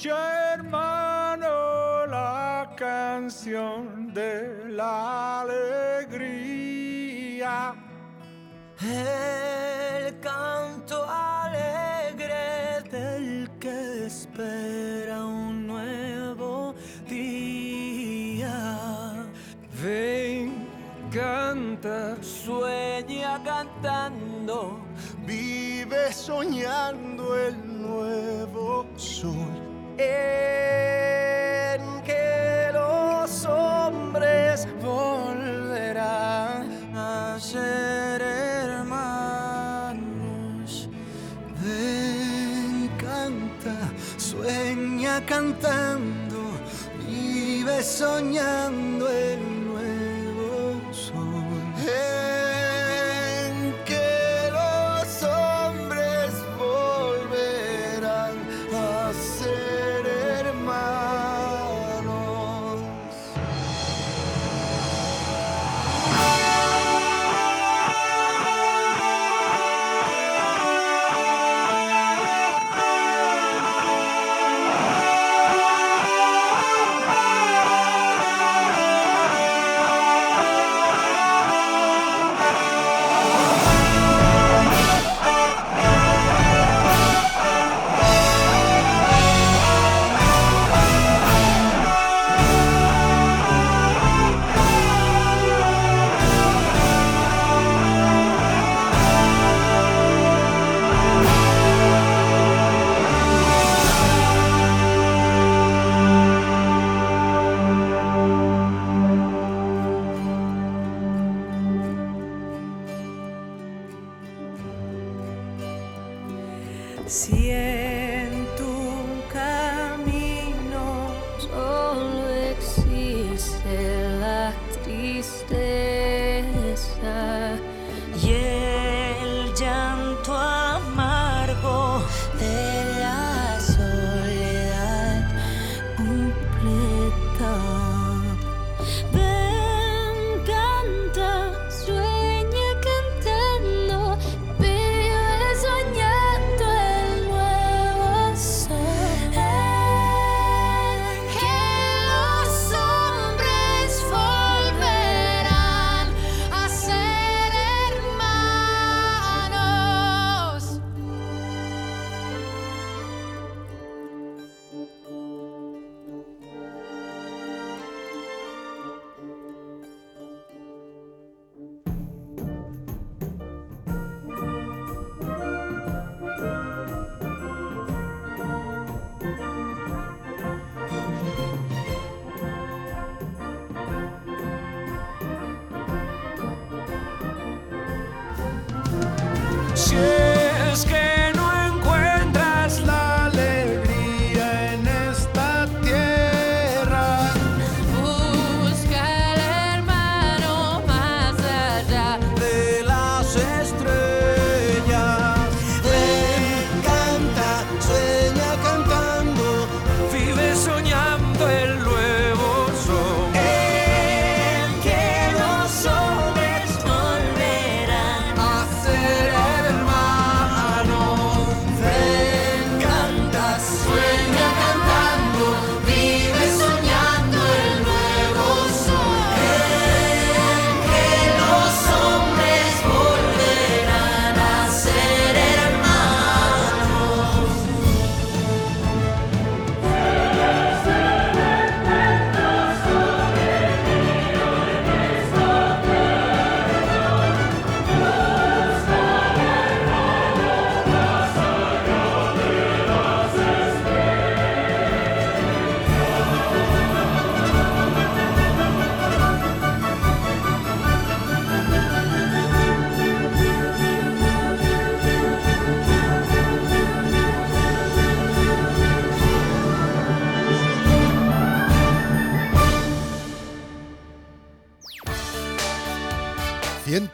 M: Escucha hermano la canción de la alegría.
N: El canto alegre del que espera un nuevo día.
M: Ven, canta,
N: Sueña cantando,
M: vive soñando el nuevo sol.
N: En que los hombres volverán a ser hermanos.
M: Ven, canta, sueña cantando, vive soñando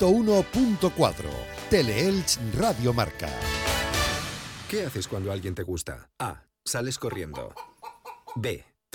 A: 101.4 Teleelch Radio Marca.
O: ¿Qué haces cuando alguien te gusta? A. Sales corriendo. B.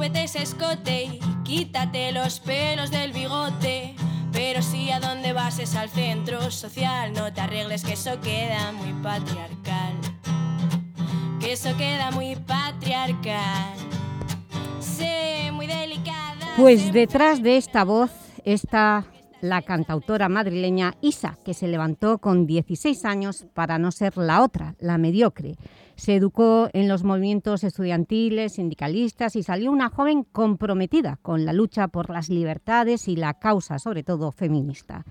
N: Súbete ese escote y quítate los pelos del bigote. Pero si a dónde vas es al centro social, no te arregles que eso queda muy patriarcal. Que eso queda muy patriarcal. Sé muy delicada.
B: Pues detrás de esta voz está la cantautora madrileña Isa, que se levantó con 16 años para no ser la otra, la mediocre. Se educó en los movimientos estudiantiles, sindicalistas y salió una joven comprometida con la lucha por las libertades y la causa, sobre todo, feminista.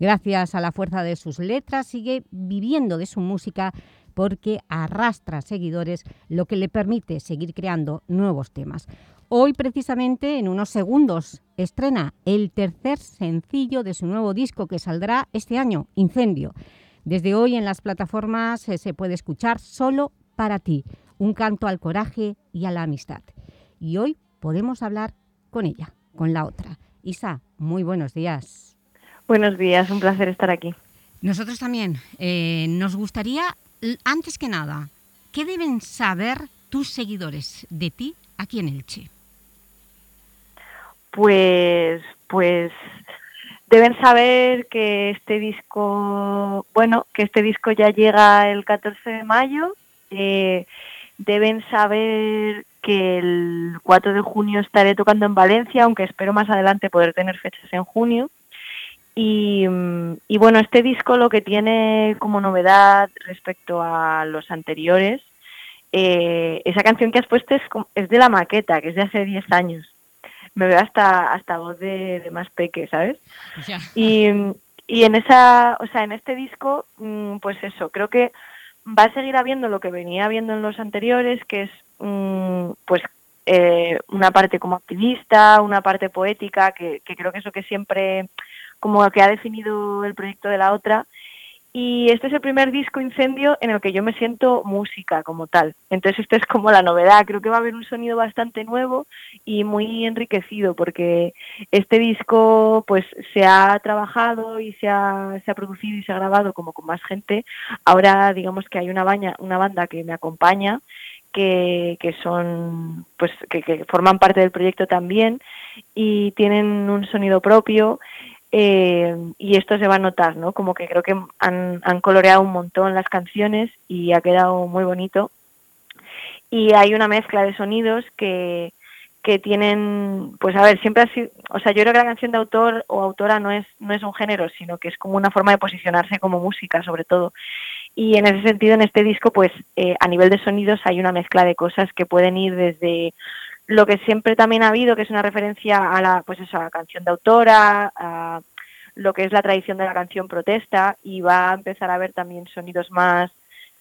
B: Gracias a la fuerza de sus letras, sigue viviendo de su música porque arrastra seguidores, lo que le permite seguir creando nuevos temas. Hoy, precisamente, en unos segundos, estrena el tercer sencillo de su nuevo disco que saldrá este año, Incendio. Desde hoy en las plataformas eh, se puede escuchar Solo para ti, un canto al coraje y a la amistad. Y hoy podemos hablar con ella, con la otra. Isa, muy buenos días.
P: Buenos días, un placer estar aquí.
B: Nosotros también. Eh, nos gustaría, antes que nada, ¿qué deben saber tus seguidores de ti aquí en Elche?
P: Pues, pues deben saber que este disco, bueno, que este disco ya llega el 14 de mayo. Eh, deben saber que el 4 de junio estaré tocando en Valencia, aunque espero más adelante poder tener fechas en junio. Y, y bueno, este disco lo que tiene como novedad respecto a los anteriores, eh, esa canción que has puesto es, es de la maqueta, que es de hace 10 años. Me veo hasta, hasta voz de, de más peque, ¿sabes? Y, y en esa, o sea, en este disco, mm, pues eso, creo que va a seguir habiendo lo que venía habiendo en los anteriores, que es mm, pues eh, una parte como activista, una parte poética, que, que creo que es lo que siempre como que ha definido el proyecto de la otra. Y este es el primer disco Incendio en el que yo me siento música como tal. Entonces esto es como la novedad. Creo que va a haber un sonido bastante nuevo y muy enriquecido porque este disco pues se ha trabajado y se ha, se ha producido y se ha grabado como con más gente. Ahora digamos que hay una, baña, una banda que me acompaña que, que son, pues, que, que forman parte del proyecto también y tienen un sonido propio eh, y esto se va a notar, ¿no? Como que creo que han, han coloreado un montón las canciones y ha quedado muy bonito. Y hay una mezcla de sonidos que, que tienen, pues a ver, siempre así, o sea, yo creo que la canción de autor o autora no es, no es un género, sino que es como una forma de posicionarse como música, sobre todo. Y en ese sentido, en este disco, pues eh, a nivel de sonidos hay una mezcla de cosas que pueden ir desde lo que siempre también ha habido, que es una referencia a la, pues eso, a la canción de autora, a lo que es la tradición de la canción protesta, y va a empezar a haber también sonidos más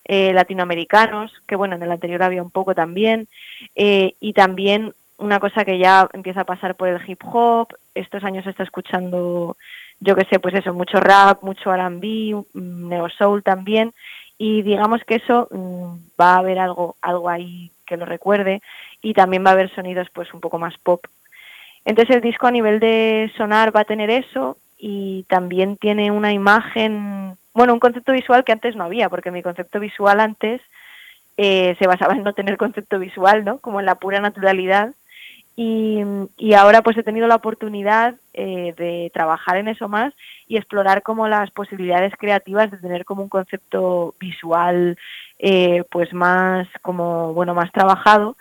P: eh, latinoamericanos, que bueno, en el anterior había un poco también, eh, y también una cosa que ya empieza a pasar por el hip hop, estos años se está escuchando, yo que sé, pues eso, mucho rap, mucho R&B, mm, neo soul también, y digamos que eso mm, va a haber algo, algo ahí que lo recuerde, y también va a haber sonidos pues un poco más pop. Entonces el disco a nivel de sonar va a tener eso y también tiene una imagen, bueno, un concepto visual que antes no había, porque mi concepto visual antes eh, se basaba en no tener concepto visual, ¿no? Como en la pura naturalidad. Y, y ahora pues he tenido la oportunidad eh, de trabajar en eso más y explorar como las posibilidades creativas de tener como un concepto visual eh, pues más como bueno más trabajado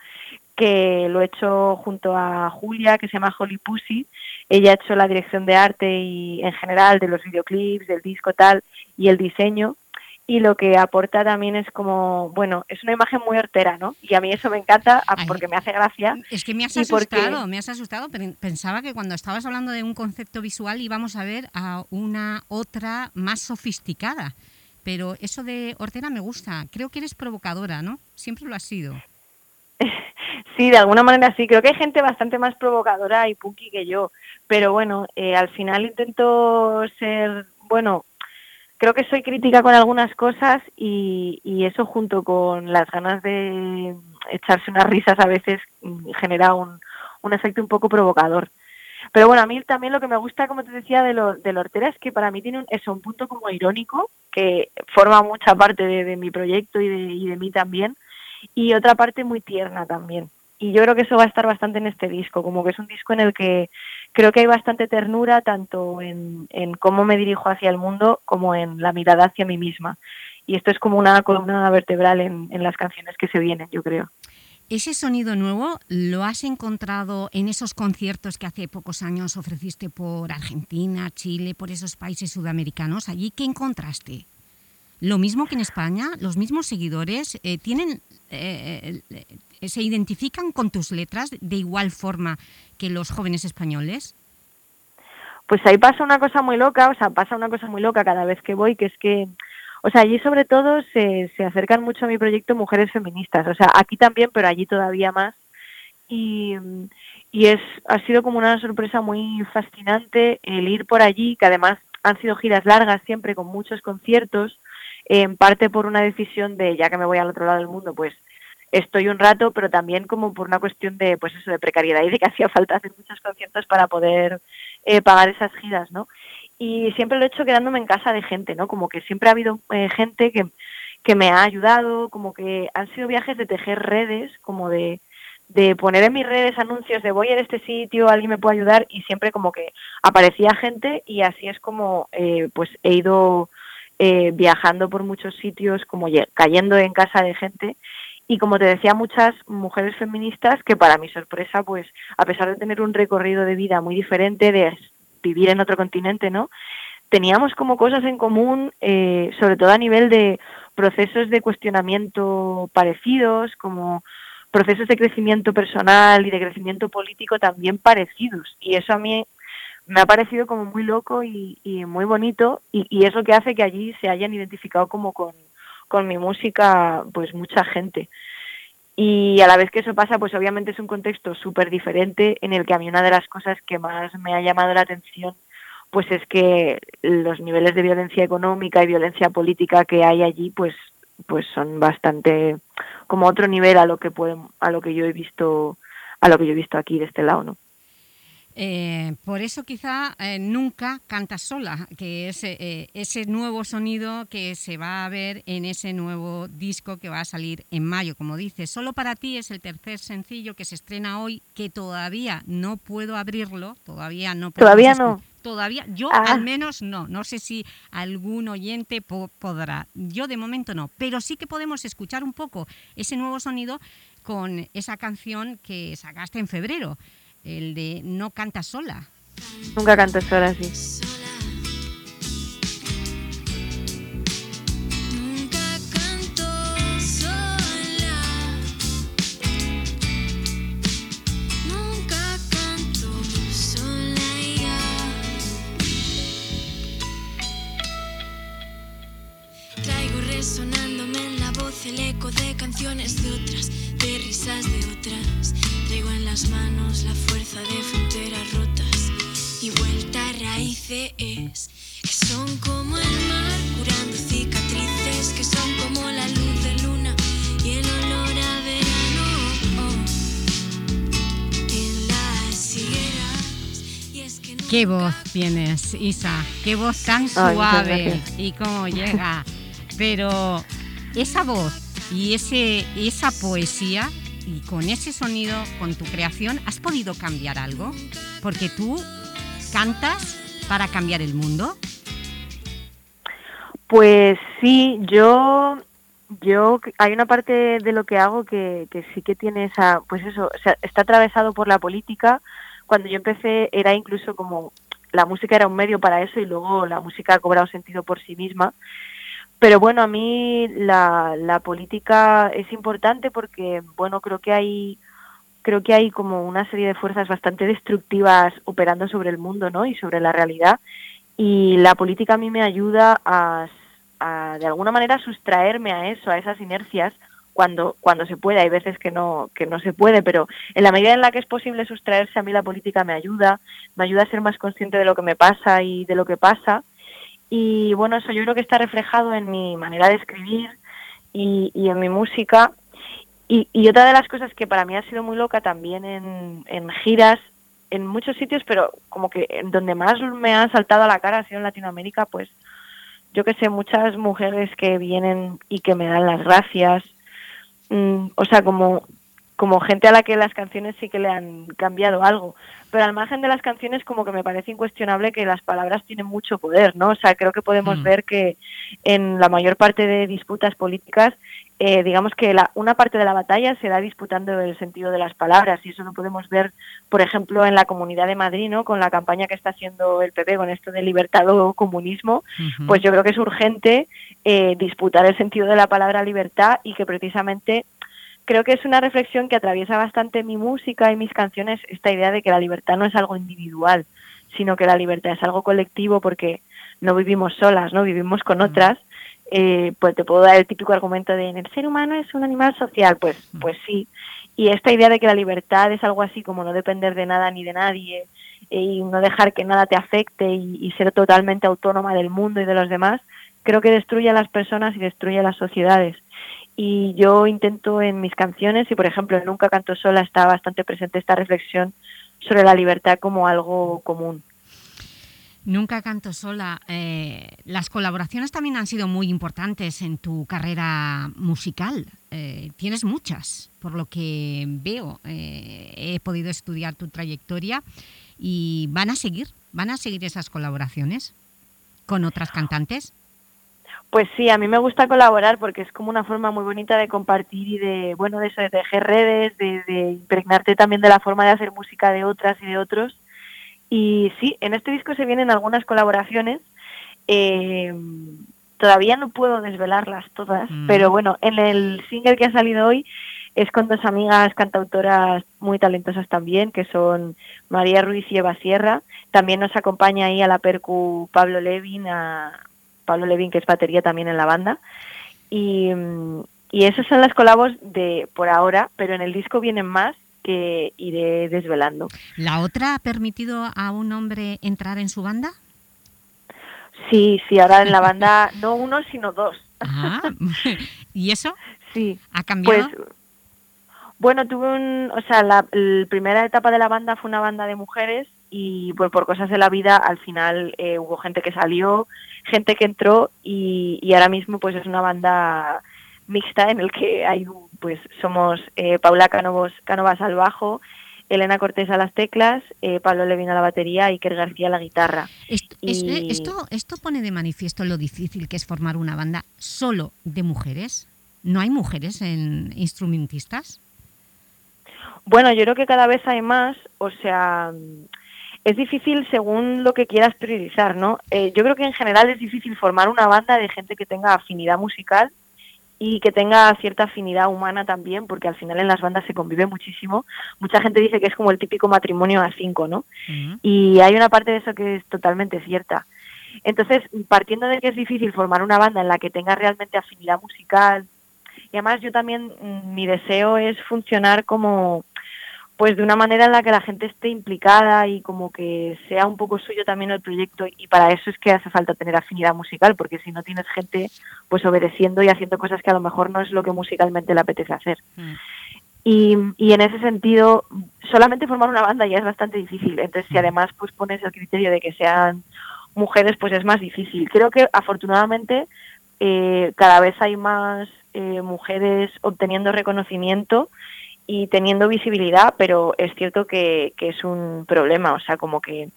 P: que lo he hecho junto a Julia, que se llama Holly Pussy. Ella ha hecho la dirección de arte y en general de los videoclips, del disco tal, y el diseño. Y lo que aporta también es como, bueno, es una imagen muy hortera, ¿no? Y a mí eso me encanta porque me hace gracia.
B: Es que me has asustado, me has asustado, pensaba que cuando estabas hablando de un concepto visual íbamos a ver a una otra más sofisticada. Pero eso de hortera me gusta. Creo que eres provocadora, ¿no? Siempre lo has sido.
P: Sí, de alguna manera sí. Creo que hay gente bastante más provocadora y punky que yo. Pero bueno, eh, al final intento ser, bueno, creo que soy crítica con algunas cosas y, y eso junto con las ganas de echarse unas risas a veces genera un, un efecto un poco provocador. Pero bueno, a mí también lo que me gusta, como te decía, de lo, de Ortera es que para mí tiene un, eso, un punto como irónico que forma mucha parte de, de mi proyecto y de, y de mí también y otra parte muy tierna también. Y yo creo que eso va a estar bastante en este disco, como que es un disco en el que creo que hay bastante ternura tanto en, en cómo me dirijo hacia el mundo como en la mirada hacia mí misma. Y esto es como una columna vertebral en, en las canciones que se vienen, yo creo.
B: ¿Ese sonido nuevo lo has encontrado en esos conciertos que hace pocos años ofreciste por Argentina, Chile, por esos países sudamericanos? ¿Allí qué encontraste? ¿Lo mismo que en España? ¿Los mismos seguidores eh, tienen, eh, eh, se identifican con tus letras de igual forma que los jóvenes españoles?
P: Pues ahí pasa una cosa muy loca, o sea, pasa una cosa muy loca cada vez que voy, que es que, o sea, allí sobre todo se, se acercan mucho a mi proyecto mujeres feministas, o sea, aquí también, pero allí todavía más. Y, y es, ha sido como una sorpresa muy fascinante el ir por allí, que además han sido giras largas siempre con muchos conciertos, en parte por una decisión de ya que me voy al otro lado del mundo, pues estoy un rato, pero también como por una cuestión de pues eso de precariedad y de que hacía falta hacer muchos conciertos para poder eh, pagar esas giras, ¿no? Y siempre lo he hecho quedándome en casa de gente, ¿no? Como que siempre ha habido eh, gente que, que me ha ayudado, como que han sido viajes de tejer redes, como de, de poner en mis redes anuncios de voy a este sitio, alguien me puede ayudar y siempre como que aparecía gente y así es como eh, pues he ido eh, viajando por muchos sitios, como cayendo en casa de gente y como te decía, muchas mujeres feministas que para mi sorpresa, pues a pesar de tener un recorrido de vida muy diferente, de vivir en otro continente, ¿no? Teníamos como cosas en común, eh, sobre todo a nivel de procesos de cuestionamiento parecidos, como procesos de crecimiento personal y de crecimiento político también parecidos. Y eso a mí me ha parecido como muy loco y, muy bonito y, y, es lo que hace que allí se hayan identificado como con, con mi música pues mucha gente. Y a la vez que eso pasa, pues obviamente es un contexto súper diferente en el que a mí una de las cosas que más me ha llamado la atención pues es que los niveles de violencia económica y violencia política que hay allí pues pues son bastante como otro nivel a lo que pueden, a lo que yo he visto a lo que yo he visto aquí de este lado, ¿no?
B: Eh, por eso quizá eh, nunca cantas sola, que es eh, ese nuevo sonido que se va a ver en ese nuevo disco que va a salir en mayo, como dices. Solo para ti es el tercer sencillo que se estrena hoy, que todavía no puedo abrirlo, todavía no
P: Todavía no.
B: Todavía, yo
P: Ah.
B: al menos no, no sé si algún oyente po- podrá, yo de momento no, pero sí que podemos escuchar un poco ese nuevo sonido con esa canción que sacaste en febrero, el de No cantas sola.
P: Nunca canto sola así.
D: Nunca canto sola. Nunca canto sola ya. Traigo resonándome en la voz el eco de canciones de otras, de risas de otras. Traigo en las manos la fuerza de fronteras rotas y vuelta a raíces que son como el mar curando cicatrices, que son como la luz de luna y el olor a verano en las higueras. Y es que
B: Qué voz tienes, Isa, qué voz tan
P: Ay,
B: suave
P: gracias.
B: y cómo llega. Pero esa voz y ese, esa poesía y con ese sonido, con tu creación, ¿has podido cambiar algo? Porque tú cantas para cambiar el mundo.
P: Pues sí, yo, yo hay una parte de lo que hago que, sí que tiene esa, pues eso, está atravesado por la política. Cuando yo empecé era incluso como la música era un medio para eso y luego la música ha cobrado sentido por sí misma. Pero bueno, a mí la, política es importante porque, bueno, creo que hay creo que hay como una serie de fuerzas bastante destructivas operando sobre el mundo, ¿no? Y sobre la realidad. Y la política a mí me ayuda a, a, de alguna manera sustraerme a eso, a esas inercias cuando cuando se puede. Hay veces que no que no se puede, pero en la medida en la que es posible sustraerse a mí la política me ayuda, me ayuda a ser más consciente de lo que me pasa y de lo que pasa. Y bueno, eso yo creo que está reflejado en mi manera de escribir y, en mi música. Y, y otra de las cosas que para mí ha sido muy loca también en, en giras, en muchos sitios, pero como que donde más me han saltado a la cara ha sido en Latinoamérica, pues yo que sé, muchas mujeres que vienen y que me dan las gracias. Mm, o sea, como, como gente a la que las canciones sí que le han cambiado algo. Pero al margen de las canciones, como que me parece incuestionable que las palabras tienen mucho poder, ¿no? O sea, creo que podemos
Q: Mm.
P: ver que en la mayor parte de disputas políticas, eh, digamos que la, una parte de la batalla se da disputando el sentido de las palabras y eso lo podemos ver, por ejemplo, en la Comunidad de Madrid, ¿no? Con la campaña que está haciendo el PP con esto de libertad o comunismo, pues yo creo que es urgente eh, disputar el sentido de la palabra libertad y que precisamente creo que es una reflexión que atraviesa bastante mi música y mis canciones, esta idea de que la libertad no es algo individual, sino que la libertad es algo colectivo porque no vivimos solas, no vivimos con otras. Eh, pues te puedo dar el típico argumento de el ser humano es un animal social, pues, pues sí. Y esta idea de que la libertad es algo así como no depender de nada ni de nadie eh, y no dejar que nada te afecte y, y ser totalmente autónoma del mundo y de los demás, creo que destruye a las personas y destruye a las sociedades. Y yo intento en mis canciones, y por ejemplo en Nunca Canto Sola está bastante presente esta reflexión sobre la libertad como algo común.
B: Nunca canto sola. Eh, las colaboraciones también han sido muy importantes en tu carrera musical. Eh, tienes muchas, por lo que veo. Eh, he podido estudiar tu trayectoria y van a seguir, van a seguir esas colaboraciones con otras cantantes.
P: Pues sí, a mí me gusta colaborar porque es como una forma muy bonita de compartir y de, bueno, de eso, de tejer redes, de, de impregnarte también de la forma de hacer música de otras y de otros. Y sí, en este disco se vienen algunas colaboraciones. eh, todavía no puedo desvelarlas todas,
Q: Mm.
P: pero bueno, en el single que ha salido hoy es con dos amigas cantautoras muy talentosas también, que son María Ruiz y Eva Sierra. También nos acompaña ahí a la percu Pablo Levin, a Pablo Levin que es batería también en la banda. Y, y esas son las colabos de por ahora, pero en el disco vienen más que iré desvelando.
B: ¿La otra ha permitido a un hombre entrar en su banda?
P: Sí, sí, ahora en la banda no uno, sino dos.
B: Ah, ¿Y eso?
P: Sí.
B: ¿Ha cambiado?
P: Pues, bueno, tuve un, o sea, la, la primera etapa de la banda fue una banda de mujeres y pues por cosas de la vida al final eh, hubo gente que salió, gente que entró y, y ahora mismo pues es una banda mixta en el que hay pues somos eh, Paula Canovas, Canovas al bajo, Elena Cortés a las teclas, eh, Pablo Levin a la batería y Iker García a la guitarra.
B: Esto, eh, esto, esto pone de manifiesto lo difícil que es formar una banda solo de mujeres. ¿No hay mujeres en instrumentistas?
P: Bueno, yo creo que cada vez hay más, o sea, es difícil según lo que quieras priorizar, ¿no? Eh, yo creo que en general es difícil formar una banda de gente que tenga afinidad musical y que tenga cierta afinidad humana también, porque al final en las bandas se convive muchísimo. Mucha gente dice que es como el típico matrimonio a cinco, ¿no? Y hay una parte de eso que es totalmente cierta. Entonces, partiendo de que es difícil formar una banda en la que tenga realmente afinidad musical, y además yo también, mm, mi deseo es funcionar como, pues de una manera en la que la gente esté implicada y como que sea un poco suyo también el proyecto y para eso es que hace falta tener afinidad musical, porque si no tienes gente pues obedeciendo y haciendo cosas que a lo mejor no es lo que musicalmente le apetece hacer. Y, y en ese sentido, solamente formar una banda ya es bastante difícil. Entonces, si además pues pones el criterio de que sean mujeres, pues es más difícil. Creo que afortunadamente eh, cada vez hay más eh, mujeres obteniendo reconocimiento y teniendo visibilidad, pero es cierto que, que es un problema. O sea, como que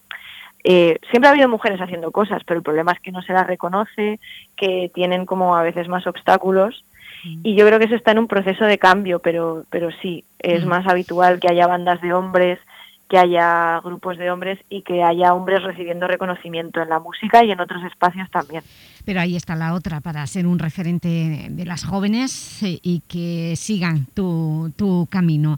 P: eh, siempre ha habido mujeres haciendo cosas, pero el problema es que no se las reconoce, que tienen como a veces más obstáculos. Y yo creo que eso está en un proceso de cambio, pero, pero sí, es
B: Mm.
P: más habitual que haya bandas de hombres, que haya grupos de hombres y que haya hombres recibiendo reconocimiento en la música y en otros espacios también.
B: Pero ahí está la otra, para ser un referente de las jóvenes eh, y que sigan tu, tu camino.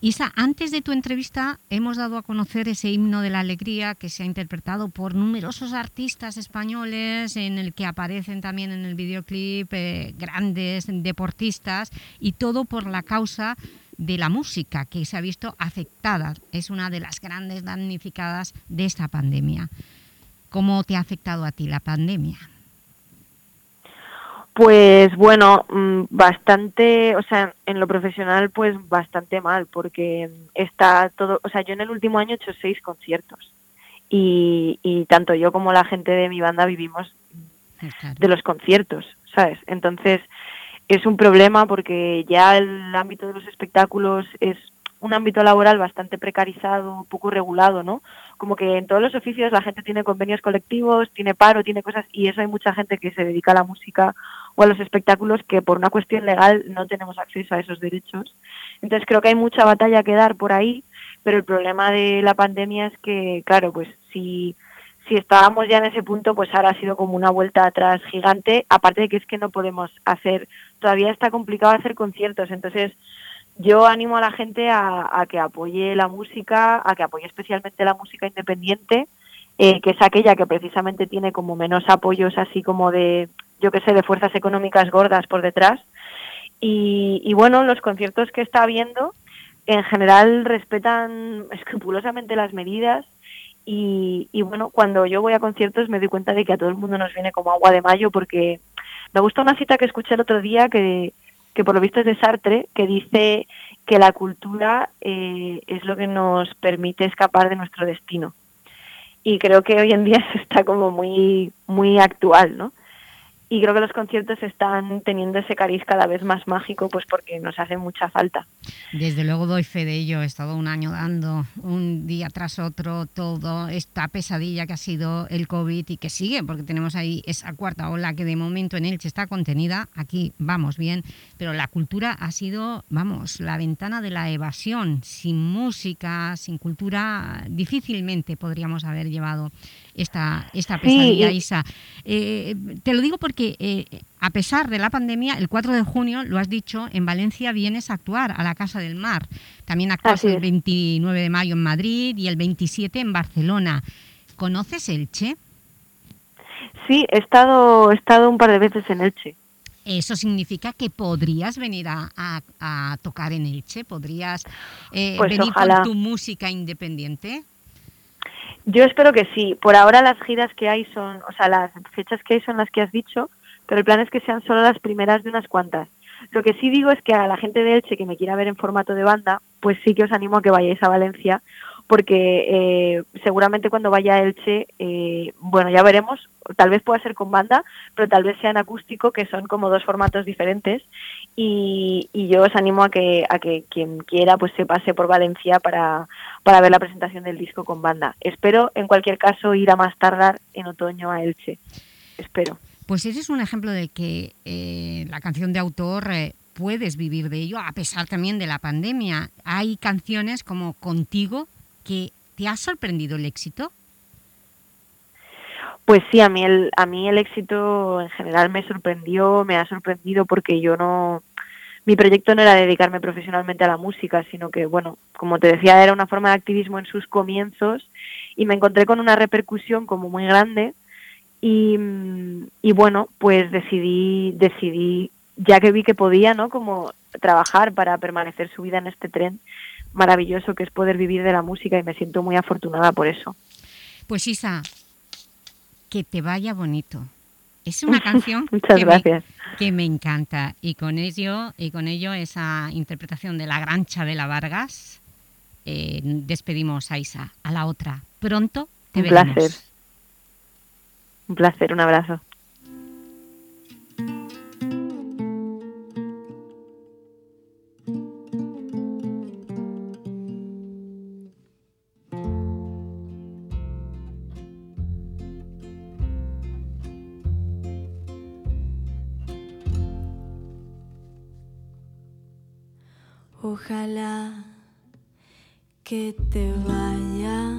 B: Isa, antes de tu entrevista hemos dado a conocer ese himno de la alegría que se ha interpretado por numerosos artistas españoles, en el que aparecen también en el videoclip eh, grandes deportistas y todo por la causa de la música que se ha visto afectada. Es una de las grandes damnificadas de esta pandemia. ¿Cómo te ha afectado a ti la pandemia?
P: Pues bueno, mm, bastante, o sea, en lo profesional pues bastante mal porque está todo, o sea, yo en el último año he hecho seis conciertos y, y tanto yo como la gente de mi banda vivimos de los conciertos, ¿sabes? Entonces es un problema porque ya el ámbito de los espectáculos es un ámbito laboral bastante precarizado, poco regulado, ¿no? Como que en todos los oficios la gente tiene convenios colectivos, tiene paro, tiene cosas, y eso hay mucha gente que se dedica a la música o a los espectáculos que por una cuestión legal no tenemos acceso a esos derechos. Entonces creo que hay mucha batalla que dar por ahí, pero el problema de la pandemia es que, claro, pues si, si estábamos ya en ese punto, pues ahora ha sido como una vuelta atrás gigante, aparte de que es que no podemos hacer, todavía está complicado hacer conciertos, entonces yo animo a la gente a, a que apoye la música, a que apoye especialmente la música independiente, eh, que es aquella que precisamente tiene como menos apoyos así como de, yo que sé, de fuerzas económicas gordas por detrás. Y, y bueno, los conciertos que está habiendo en general respetan escrupulosamente las medidas y, y bueno, cuando yo voy a conciertos me doy cuenta de que a todo el mundo nos viene como agua de mayo porque me gusta una cita que escuché el otro día que, que por lo visto es de Sartre, que dice que la cultura eh, es lo que nos permite escapar de nuestro destino. Y creo que hoy en día eso está como muy, muy actual, ¿no? Y creo que los conciertos están teniendo ese cariz cada vez más mágico, pues porque nos hace mucha falta.
B: Desde luego doy fe de ello, he estado un año dando un día tras otro todo esta pesadilla que ha sido el COVID y que sigue, porque tenemos ahí esa cuarta ola que de momento en Elche está contenida, aquí vamos bien, pero la cultura ha sido, vamos, la ventana de la evasión, sin música, sin cultura, difícilmente podríamos haber llevado esta, esta
P: Sí,
B: pesadilla,
P: y-
B: Isa. Eh, te lo digo porque eh, a pesar de la pandemia, el 4 de junio, lo has dicho, en Valencia vienes a actuar a la Casa del Mar. También actúas el
P: es.
B: 29 de mayo en Madrid y el 27 en Barcelona. ¿Conoces Elche?
P: Sí, he estado, he estado un par de veces en Elche.
B: Eso significa que podrías venir a, a- a tocar en Elche, podrías eh,
P: Pues
B: venir
P: ojalá.
B: con tu música independiente.
P: Yo espero que sí. Por ahora las giras que hay son, o sea, las fechas que hay son las que has dicho, pero el plan es que sean solo las primeras de unas cuantas. Lo que sí digo es que a la gente de Elche que me quiera ver en formato de banda, pues sí que os animo a que vayáis a Valencia, porque eh, seguramente cuando vaya a Elche, eh, bueno, ya veremos, tal vez pueda ser con banda, pero tal vez sea en acústico, que son como dos formatos diferentes, y, yo os animo a que, a que quien quiera pues se pase por Valencia para, para ver la presentación del disco con banda. Espero, en cualquier caso, ir a más tardar en otoño a Elche. Espero.
B: Pues ese es un ejemplo de que eh, la canción de autor eh, puedes vivir de ello, a pesar también de la pandemia. Hay canciones como Contigo que te ha sorprendido el éxito.
P: Pues sí, a mí el, a mí el éxito en general me sorprendió, me ha sorprendido porque yo no, mi proyecto no era dedicarme profesionalmente a la música, sino que, bueno, como te decía, era una forma de activismo en sus comienzos y me encontré con una repercusión como muy grande y, y bueno, pues decidí, decidí, ya que vi que podía, ¿no? Como trabajar para permanecer subida en este tren maravilloso que es poder vivir de la música y me siento muy afortunada por eso.
B: Pues Isa, que te vaya bonito. Es una canción
P: Muchas
B: que,
P: gracias.
B: Me, que me encanta y con ello y con ello esa interpretación de la Grancha de la Vargas eh, despedimos a Isa, a la otra. Pronto te
P: Un
B: veremos.
P: placer. Un placer, un abrazo.
D: Ojalá que te vaya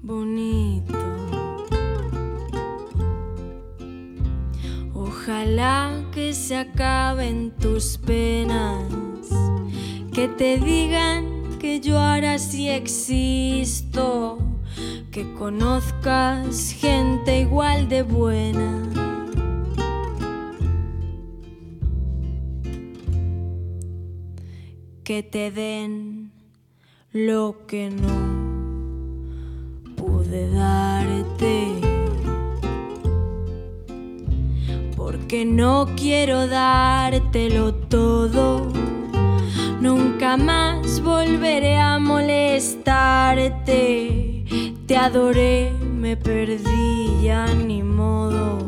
D: bonito. Ojalá que se acaben tus penas, que te digan que yo ahora sí existo, que conozcas gente igual de buena. Que te den lo que no pude darte. Porque no quiero dártelo todo. Nunca más volveré a molestarte. Te adoré, me perdí, ya ni modo.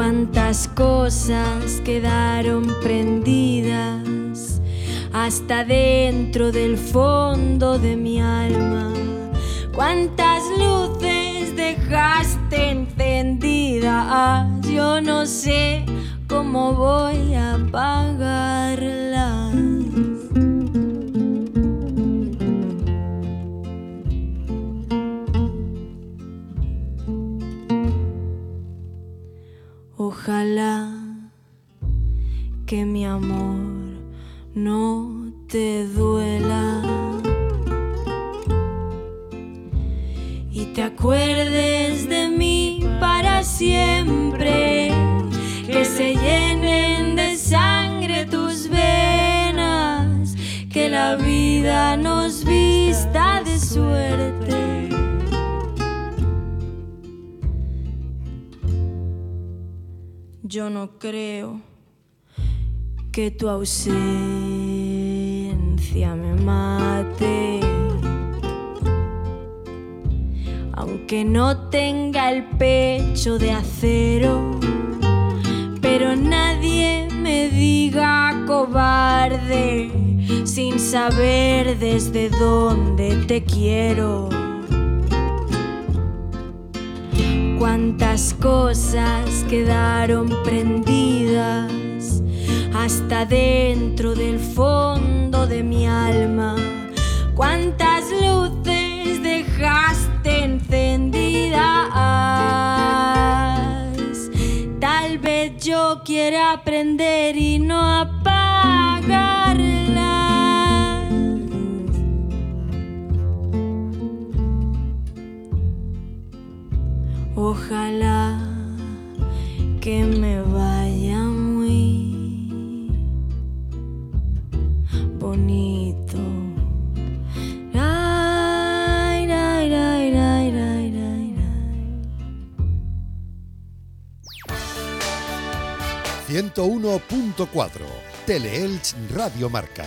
D: Cuántas cosas quedaron prendidas hasta dentro del fondo de mi alma. Cuántas luces dejaste encendidas. Yo no sé cómo voy a apagarlas. Ojalá que mi amor no te duela y te acuerdes de mí para siempre, que se llenen de sangre tus venas, que la vida nos vista de suerte. Yo no creo que tu ausencia me mate. Aunque no tenga el pecho de acero, pero nadie me diga cobarde sin saber desde dónde te quiero. Cuántas cosas quedaron prendidas hasta dentro del fondo de mi alma. Cuántas luces dejaste encendidas. Tal vez yo quiera aprender y no apagarlas. Ojalá que me vaya muy bonito. Ay, ay, ay, ay, ay, ay, ay.
A: 101.4 Teleelch Radio Marca.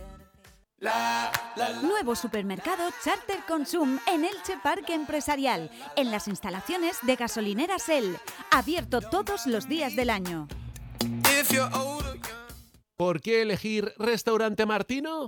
R: Nuevo supermercado Charter Consum en Elche Parque Empresarial, en las instalaciones de gasolineras El, abierto todos los días del año.
E: ¿Por qué elegir Restaurante Martino?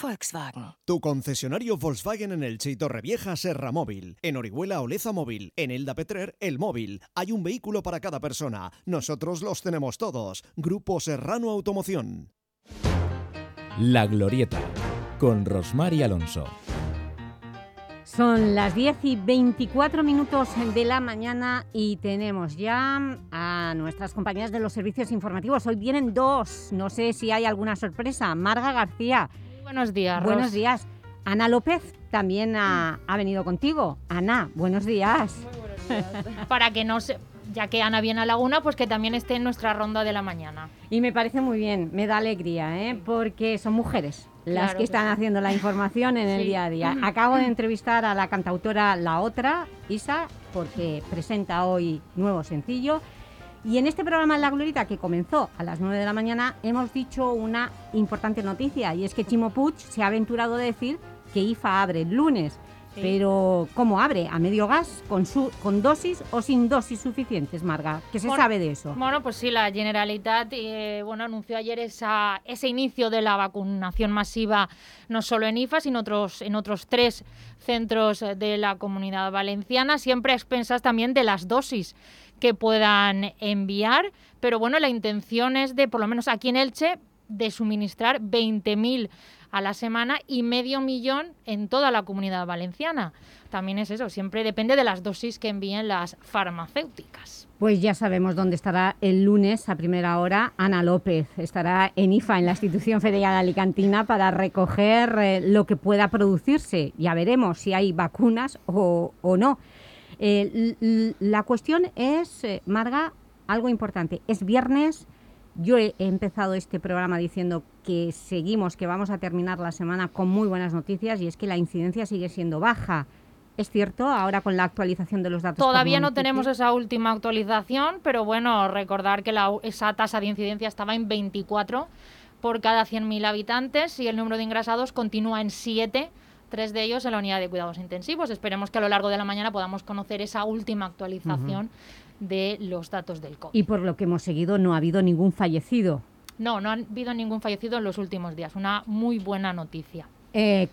C: Volkswagen. Tu concesionario Volkswagen en el y Torrevieja Serra Móvil. En Orihuela Oleza Móvil. En Elda Petrer El Móvil. Hay un vehículo para cada persona. Nosotros los tenemos todos. Grupo Serrano Automoción.
I: La Glorieta con Rosmar y Alonso.
B: Son las 10 y 24 minutos de la mañana y tenemos ya a nuestras compañías de los servicios informativos. Hoy vienen dos, no sé si hay alguna sorpresa. Marga García,
S: Buenos días,
B: Buenos
S: Ros.
B: días. Ana López también ha, ha venido contigo. Ana, buenos días.
S: Para que no se... Ya que Ana viene a Laguna, pues que también esté en nuestra ronda de la mañana.
B: Y me parece muy bien, me da alegría, ¿eh? porque son mujeres las
S: Claro
B: que
S: que
B: están
S: sí.
B: haciendo la información en el día a día. Acabo de entrevistar a la cantautora La Otra, Isa, porque presenta hoy nuevo sencillo. Y en este programa La Glorita, que comenzó a las 9 de la mañana, hemos dicho una importante noticia, y es que Chimo Puig se ha aventurado a decir que IFA abre el lunes.
S: Sí.
B: Pero, ¿cómo abre? ¿A medio gas? ¿Con, su, ¿Con dosis o sin dosis suficientes, Marga? ¿Qué se
S: Bueno,
B: sabe de eso?
S: Bueno, pues sí, la Generalitat eh, bueno, anunció ayer esa, ese inicio de la vacunación masiva, no solo en IFA, sino otros, en otros tres centros eh, de la comunidad valenciana, siempre a expensas también de las dosis que puedan enviar. Pero bueno, la intención es de, por lo menos aquí en Elche, de suministrar 20.000 a la semana y medio millón en toda la comunidad valenciana. También es eso, siempre depende de las dosis que envíen las farmacéuticas.
B: Pues ya sabemos dónde estará el lunes a primera hora Ana López. Estará en IFA, en la Institución Federal Alicantina, para recoger eh, lo que pueda producirse. Ya veremos si hay vacunas o, o no. Eh, la cuestión es, eh, Marga, algo importante. Es viernes. Yo he empezado este programa diciendo que seguimos, que vamos a terminar la semana con muy buenas noticias y es que la incidencia sigue siendo baja. Es cierto, ahora con la actualización de los datos.
S: Todavía no tenemos esa última actualización, pero bueno, recordar que la- esa tasa de incidencia estaba en 24 por cada 100.000 habitantes y el número de ingresados continúa en 7, tres de ellos en la unidad de cuidados intensivos. Esperemos que a lo largo de la mañana podamos conocer esa última actualización de los datos del COVID.
B: Y por lo que hemos seguido no ha habido ningún fallecido.
S: No, no ha habido ningún fallecido en los últimos días. Una muy buena noticia.
B: Eh,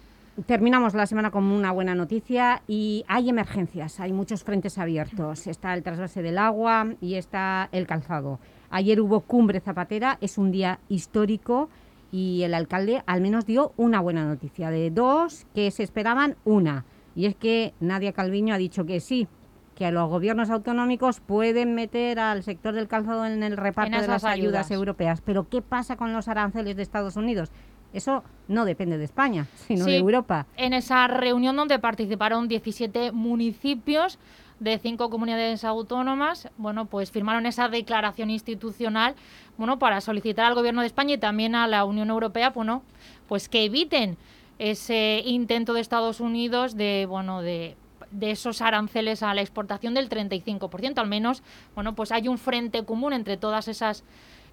B: terminamos la semana con una buena noticia y hay emergencias, hay muchos frentes abiertos. Está el trasvase del agua y está el calzado. Ayer hubo cumbre zapatera, es un día histórico y el alcalde al menos dio una buena noticia. De dos que se esperaban, una. Y es que Nadia Calviño ha dicho que sí, que los gobiernos autonómicos pueden meter al sector del calzado en el reparto de las ayudas
S: ayudas.
B: europeas. Pero ¿qué pasa con los aranceles de Estados Unidos? Eso no depende de España, sino
S: Sí,
B: de Europa.
S: En esa reunión donde participaron 17 municipios de cinco comunidades autónomas, bueno, pues firmaron esa declaración institucional, bueno, para solicitar al Gobierno de España y también a la Unión Europea, bueno, pues que eviten ese intento de Estados Unidos de, bueno, de de esos aranceles a la exportación del 35%, al menos, bueno, pues hay un frente común entre todas esas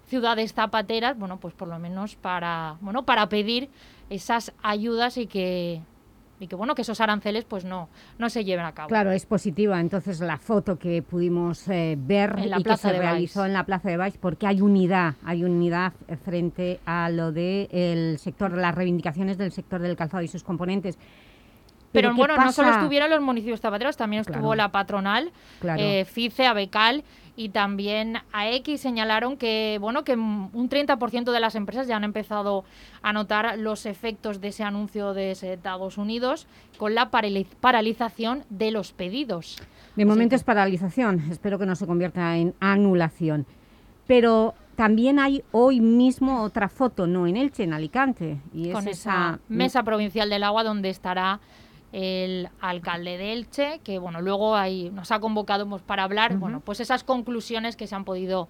S: ciudades zapateras, bueno, pues por lo menos para, bueno, para pedir esas ayudas y que y que bueno que esos aranceles pues no, no se lleven a cabo.
B: Claro, es positiva entonces la foto que pudimos eh, ver
S: En la
B: y
S: plaza
B: que se
S: de
B: realizó
S: Baix.
B: en la Plaza de Baix porque hay unidad, hay unidad frente a lo del sector, las reivindicaciones del sector del calzado y sus componentes.
S: Pero,
B: ¿qué
S: bueno, no solo estuvieron los municipios zapateros, también estuvo la patronal,
B: Claro.
S: eh, FICE, ABECAL y también AX señalaron que bueno que un 30% de las empresas ya han empezado a notar los efectos de ese anuncio de Estados Unidos con la parali- paralización de los pedidos.
B: De momento es paralización, espero que no se convierta en anulación. Pero también hay hoy mismo otra foto, no en Elche, en Alicante. Y
S: con
B: es
S: esa
B: esa
S: mesa provincial del agua donde estará el alcalde de Elche, que bueno, luego ahí nos ha convocado pues, para hablar, bueno, pues esas conclusiones que se han podido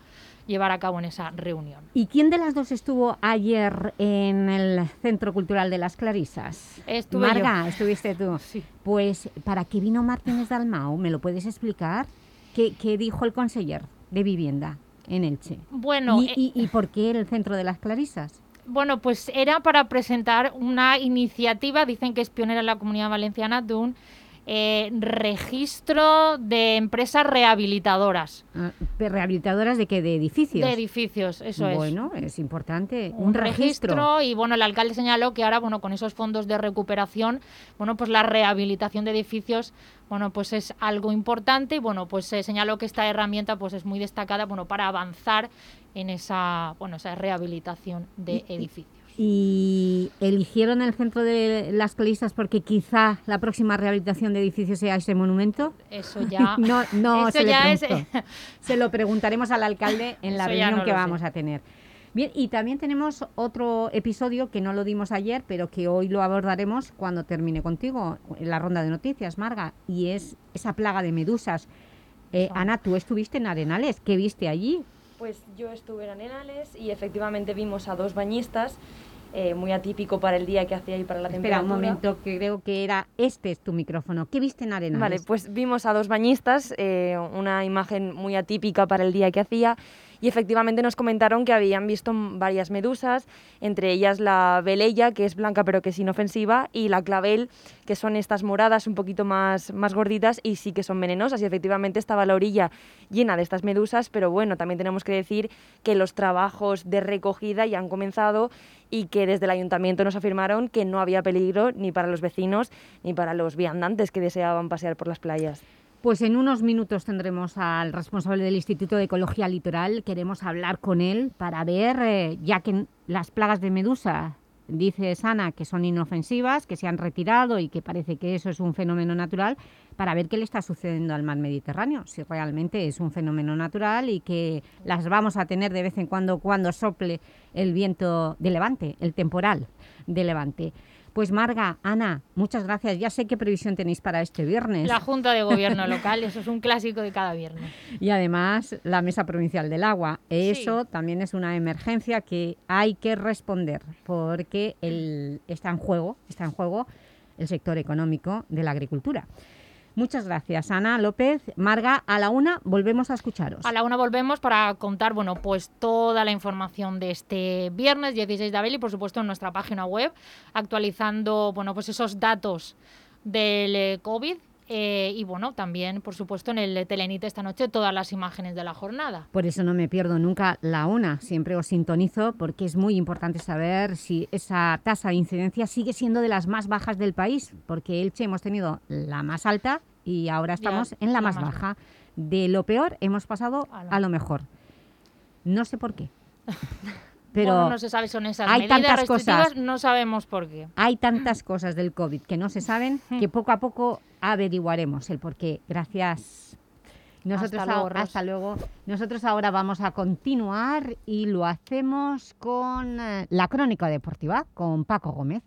S: llevar a cabo en esa reunión.
B: ¿Y quién de las dos estuvo ayer en el Centro Cultural de las Clarisas?
S: Estuve
B: Marga,
S: yo.
B: estuviste tú. Pues, ¿para qué vino Martínez Dalmau? ¿Me lo puedes explicar? ¿Qué, qué dijo el conseller de Vivienda en Elche?
S: Bueno,
B: ¿Y,
S: eh,
B: y- y por qué el Centro de las Clarisas?
S: Bueno, pues era para presentar una iniciativa, dicen que es pionera en la comunidad valenciana, de un eh, registro de empresas rehabilitadoras.
B: Ah, ¿Rehabilitadoras de qué? ¿De edificios?
S: De edificios, eso es.
B: Bueno, es importante.
S: un,
B: Un, registro.
S: y bueno el alcalde señaló que ahora bueno con esos fondos de recuperación bueno pues la rehabilitación de edificios bueno pues es algo importante y bueno pues se señaló que esta herramienta pues es muy destacada bueno para avanzar en esa bueno esa rehabilitación de edificios
B: Y eligieron el Centro de las Clarisas porque quizá la próxima rehabilitación de edificios sea ese monumento.
S: eso ya
B: no, no
S: eso
B: se,
S: ya es
B: se lo preguntaremos al alcalde en la
S: Eso
B: reunión
S: no
B: que
S: sé.
B: vamos a tener. Bien, y también tenemos otro episodio que no lo dimos ayer, pero que hoy lo abordaremos cuando termine contigo en la ronda de noticias, Marga, y es esa plaga de medusas. Eh, Ana, tú estuviste en Arenales, ¿qué viste allí?
T: Pues yo estuve en Arenales y efectivamente vimos a dos bañistas, eh, muy atípico para el día que hacía y para la
B: Espera
T: temperatura.
B: un momento, que creo que era este es tu micrófono. ¿Qué viste en Arenales?
T: Vale, pues vimos a dos bañistas, eh, una imagen muy atípica para el día que hacía y efectivamente nos comentaron que habían visto varias medusas, entre ellas la velella, que es blanca pero que es inofensiva, y la clavel, que son estas moradas un poquito más, más gorditas y sí que son venenosas. Y efectivamente estaba la orilla llena de estas medusas, pero bueno, también tenemos que decir que los trabajos de recogida ya han comenzado y que desde el ayuntamiento nos afirmaron que no había peligro ni para los vecinos ni para los viandantes que deseaban pasear por las playas.
B: Pues en unos minutos tendremos al responsable del Instituto de Ecología Litoral. Queremos hablar con él para ver, eh, ya que las plagas de medusa, dice Sana, que son inofensivas, que se han retirado y que parece que eso es un fenómeno natural, para ver qué le está sucediendo al mar Mediterráneo, si realmente es un fenómeno natural y que las vamos a tener de vez en cuando cuando sople el viento de levante, el temporal de levante. Pues Marga, Ana, muchas gracias. Ya sé qué previsión tenéis para este viernes.
S: la Junta de Gobierno local eso es un clásico de cada viernes
B: Y además la Mesa Provincial del Agua. Eso también es una emergencia que hay que responder porque el, está en juego, está en juego el sector económico de la agricultura. Muchas gracias, Ana López. Marga, a la una volvemos a escucharos.
S: A la una volvemos para contar, bueno, pues toda la información de este viernes 16 de abril y por supuesto en nuestra página web, actualizando, bueno, pues esos datos del eh, COVID eh, y bueno, también por supuesto en el Telenit esta noche todas las imágenes de la jornada.
B: Por eso no me pierdo nunca la una, siempre os sintonizo porque es muy importante saber si esa tasa de incidencia sigue siendo de las más bajas del país, porque Elche hemos tenido la más alta y ahora estamos en la,
S: la
B: más,
S: más
B: baja. De lo peor hemos pasado a lo mejor. No sé por qué. Pero
S: Bueno, no se sabe, son esas
B: hay
S: medidas
B: tantas cosas.
S: no sabemos por qué.
B: hay tantas cosas del COVID que no se saben que poco a poco averiguaremos el por qué. Gracias. Nosotros
S: Hasta luego,
B: a-
S: Ros.
B: hasta luego. Nosotros ahora vamos a continuar y lo hacemos con eh, la crónica deportiva, con Paco Gómez.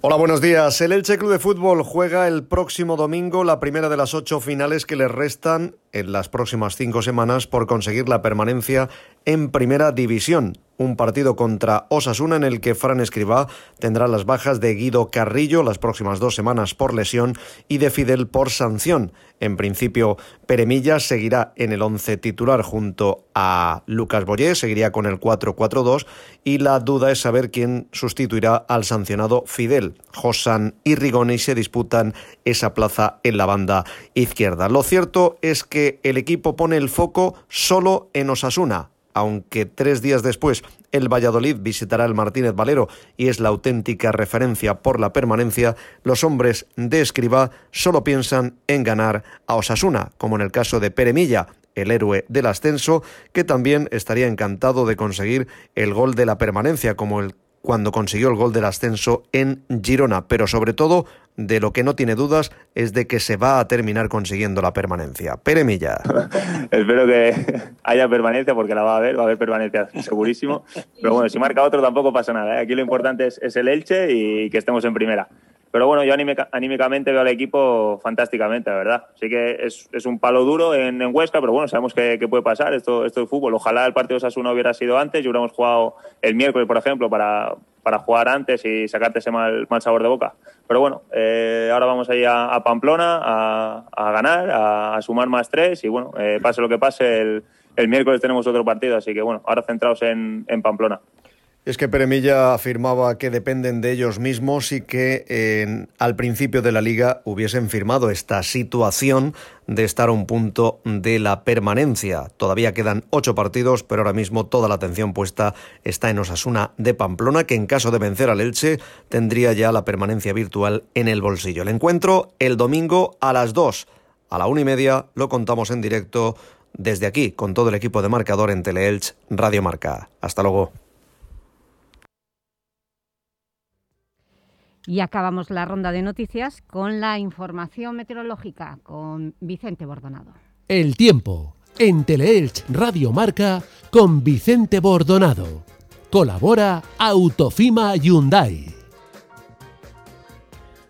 U: Hola, buenos días. El Elche Club de Fútbol juega el próximo domingo la primera de las ocho finales que le restan en las próximas cinco semanas por conseguir la permanencia en Primera División. Un partido contra Osasuna en el que Fran Escribá tendrá las bajas de Guido Carrillo las próximas dos semanas por lesión y de Fidel por sanción. En principio, Peremilla seguirá en el 11 titular junto a Lucas Boyé, seguiría con el 4-4-2 y la duda es saber quién sustituirá al sancionado Fidel. Josan y Rigoni se disputan esa plaza en la banda izquierda. Lo cierto es que el equipo pone el foco solo en Osasuna aunque tres días después el Valladolid visitará el Martínez Valero y es la auténtica referencia por la permanencia, los hombres de Escribá solo piensan en ganar a Osasuna, como en el caso de Peremilla, el héroe del ascenso, que también estaría encantado de conseguir el gol de la permanencia, como el cuando consiguió el gol del ascenso en Girona, pero sobre todo de lo que no tiene dudas es de que se va a terminar consiguiendo la permanencia. Pere Milla.
V: Espero que haya permanencia porque la va a haber, va a haber permanencia segurísimo. Pero bueno, si marca otro tampoco pasa nada. ¿eh? Aquí lo importante es, es el Elche y que estemos en primera. Pero bueno, yo anímicamente veo al equipo fantásticamente, la verdad. Sí que es, un palo duro en, Huesca, pero bueno, sabemos que, puede pasar. Esto, esto es fútbol. Ojalá el partido de Sasuna hubiera sido antes y hubiéramos jugado el miércoles, por ejemplo, para, jugar antes y sacarte ese mal, mal sabor de boca. Pero bueno, eh, ahora vamos a ir a, Pamplona a, ganar, a, sumar más tres y bueno, eh, pase lo que pase, el, miércoles tenemos otro partido, así que bueno, ahora centrados en, en Pamplona.
U: Es que Peremilla afirmaba que dependen de ellos mismos y que eh, al principio de la liga hubiesen firmado esta situación de estar a un punto de la permanencia. Todavía quedan ocho partidos, pero ahora mismo toda la atención puesta está en Osasuna de Pamplona, que en caso de vencer al Elche tendría ya la permanencia virtual en el bolsillo. El encuentro el domingo a las dos. A la una y media lo contamos en directo desde aquí con todo el equipo de marcador en Teleelch Radio Marca. Hasta luego.
B: Y acabamos la ronda de noticias con la información meteorológica con Vicente Bordonado.
E: El tiempo en Teleelch Radio Marca con Vicente Bordonado. Colabora Autofima Hyundai.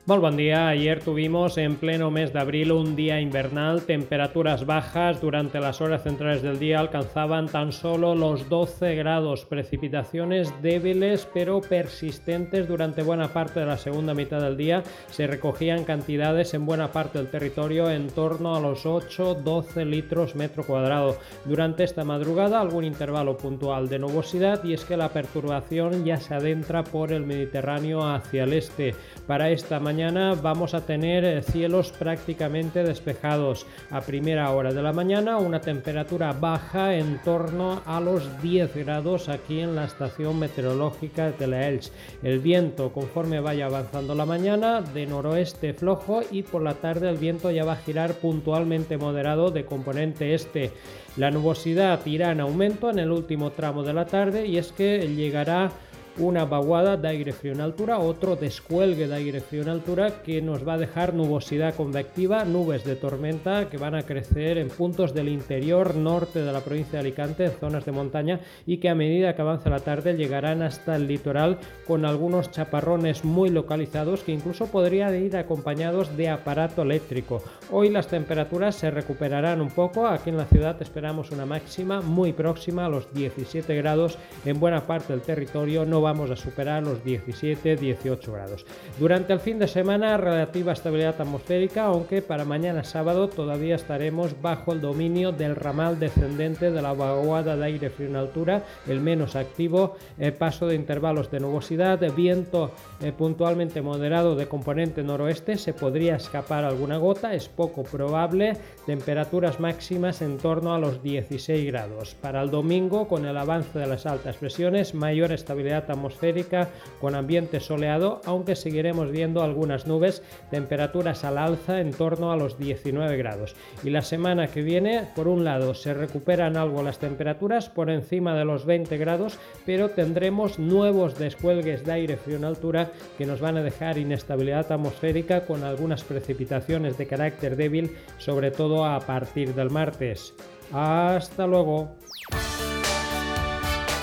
W: Molt bon dia. Ayer tuvimos en pleno mes de abril un día invernal. Temperaturas bajas durante las horas centrales del día alcanzaban tan solo los 12 grados. Precipitaciones débiles pero persistentes durante buena parte de la segunda mitad del día. Se recogían cantidades en buena parte del territorio en torno a los 8-12 litros metro cuadrado. Durante esta madrugada algún intervalo puntual de nubosidad y es que la perturbación ya se adentra por el Mediterráneo hacia el este. Para esta mañana vamos a tener cielos prácticamente despejados. A primera hora de la mañana una temperatura baja en torno a los 10 grados aquí en la estación meteorológica de la Elch. El viento conforme vaya avanzando la mañana de noroeste flojo y por la tarde el viento ya va a girar puntualmente moderado de componente este. La nubosidad irá en aumento en el último tramo de la tarde y es que llegará una vaguada de aire frío en altura, otro descuelgue de aire frío en altura que nos va a dejar nubosidad convectiva, nubes de tormenta que van a crecer en puntos del interior norte de la provincia de Alicante, zonas de montaña y que a medida que avance la tarde llegarán hasta el litoral con algunos chaparrones muy localizados que incluso podrían ir acompañados de aparato eléctrico. Hoy las temperaturas se recuperarán un poco, aquí en la ciudad esperamos una máxima muy próxima a los 17 grados en buena parte del territorio, no vamos a superar los 17-18 grados. Durante el fin de semana relativa estabilidad atmosférica, aunque para mañana sábado todavía estaremos bajo el dominio del ramal descendente de la vaguada de aire frío en altura, el menos activo, el paso de intervalos de nubosidad, viento eh, puntualmente moderado de componente noroeste, se podría escapar alguna gota, es poco probable, temperaturas máximas en torno a los 16 grados. Para el domingo, con el avance de las altas presiones, mayor estabilidad atmosférica con ambiente soleado, aunque seguiremos viendo algunas nubes, temperaturas al alza en torno a los 19 grados. Y la semana que viene, por un lado, se recuperan algo las temperaturas por encima de los 20 grados, pero tendremos nuevos descuelgues de aire frío en altura que nos van a dejar inestabilidad atmosférica con algunas precipitaciones de carácter débil, sobre todo a partir del martes. Hasta luego.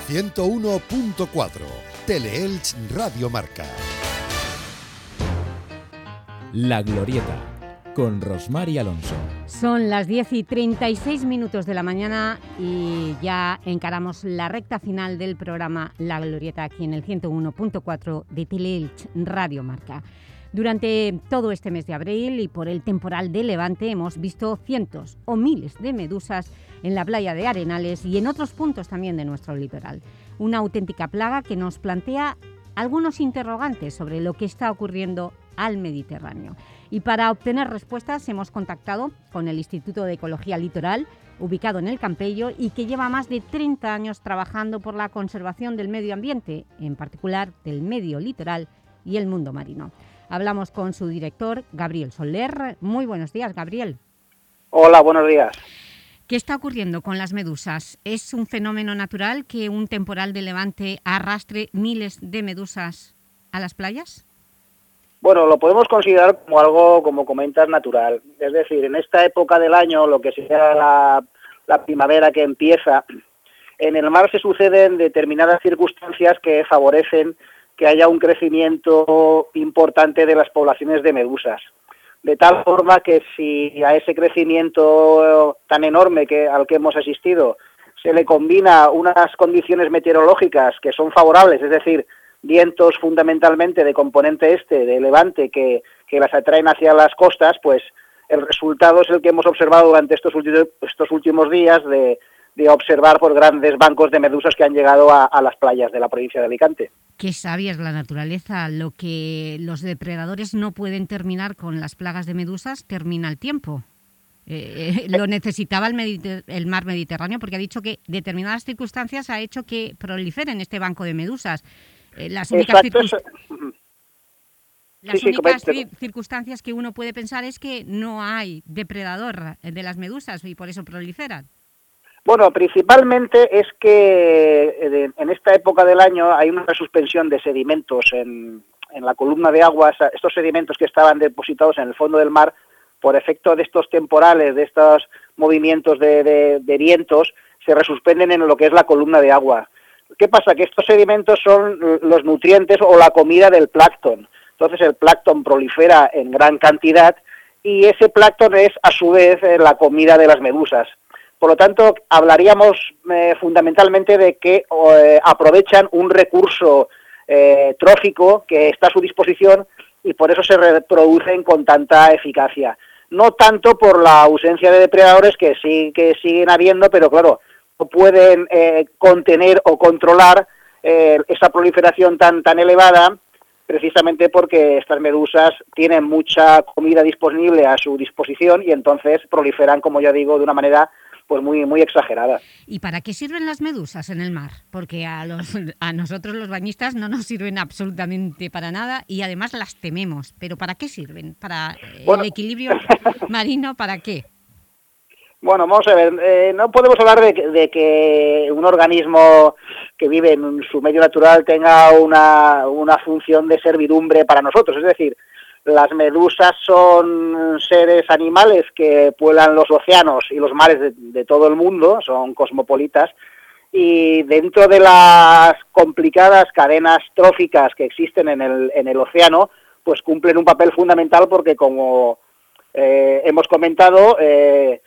A: 101.4 Teleelch Radio Marca.
I: La Glorieta con Rosmar y Alonso.
B: Son las 10 y 36 minutos de la mañana y ya encaramos la recta final del programa La Glorieta aquí en el 101.4 de Teleelch Radio Marca. Durante todo este mes de abril y por el temporal de Levante hemos visto cientos o miles de medusas en la playa de Arenales y en otros puntos también de nuestro litoral. Una auténtica plaga que nos plantea algunos interrogantes sobre lo que está ocurriendo al Mediterráneo. Y para obtener respuestas hemos contactado con el Instituto de Ecología Litoral, ubicado en el Campello y que lleva más de 30 años trabajando por la conservación del medio ambiente, en particular del medio litoral y el mundo marino. Hablamos con su director, Gabriel Soler. Muy buenos días, Gabriel.
X: Hola, buenos días.
B: ¿Qué está ocurriendo con las medusas? ¿Es un fenómeno natural que un temporal de levante arrastre miles de medusas a las playas?
X: Bueno, lo podemos considerar como algo, como comentas, natural. Es decir, en esta época del año, lo que sea la, la primavera que empieza, en el mar se suceden determinadas circunstancias que favorecen que haya un crecimiento importante de las poblaciones de medusas. De tal forma que si a ese crecimiento tan enorme que, al que hemos asistido se le combina unas condiciones meteorológicas que son favorables, es decir, vientos fundamentalmente de componente este, de levante, que, que las atraen hacia las costas, pues el resultado es el que hemos observado durante estos últimos, estos últimos días de, de observar por grandes bancos de medusas que han llegado a, a, las playas de la provincia de Alicante.
B: Qué sabia es la naturaleza. Lo que los depredadores no pueden terminar con las plagas de medusas, termina el tiempo. Eh, eh, lo necesitaba el, el, mar Mediterráneo porque ha dicho que determinadas circunstancias ha hecho que proliferen este banco de medusas. Eh, las únicas, Exacto, las sí, únicas sí, circunstancias que uno puede pensar es que no hay depredador de las medusas y por eso proliferan.
X: Bueno, principalmente es que en esta época del año hay una suspensión de sedimentos en, en la columna de aguas, estos sedimentos que estaban depositados en el fondo del mar, por efecto de estos temporales, de estos movimientos de, de, de vientos, se resuspenden en lo que es la columna de agua. ¿Qué pasa? Que estos sedimentos son los nutrientes o la comida del plancton. Entonces el plancton prolifera en gran cantidad y ese plancton es a su vez eh, la comida de las medusas. Por lo tanto, hablaríamos eh, fundamentalmente de que eh, aprovechan un recurso eh, trófico que está a su disposición y por eso se reproducen con tanta eficacia. No tanto por la ausencia de depredadores que sí que siguen habiendo, pero claro, pueden eh, contener o controlar eh, esa proliferación tan tan elevada precisamente porque estas medusas tienen mucha comida disponible a su disposición y entonces proliferan, como ya digo, de una manera pues muy, muy exagerada.
B: ¿Y para qué sirven las medusas en el mar? Porque a, los, a nosotros los bañistas no nos sirven absolutamente para nada y además las tememos. ¿Pero para qué sirven? ¿Para bueno. el equilibrio marino? ¿Para qué?
X: Bueno, vamos a ver, eh, no podemos hablar de, que un organismo que vive en su medio natural tenga una, una función de servidumbre para nosotros. Es decir, las medusas son seres animales que pueblan los océanos y los mares de, de, todo el mundo, son cosmopolitas, y dentro de las complicadas cadenas tróficas que existen en el, en el océano, pues cumplen un papel fundamental porque, como eh, hemos comentado, eh,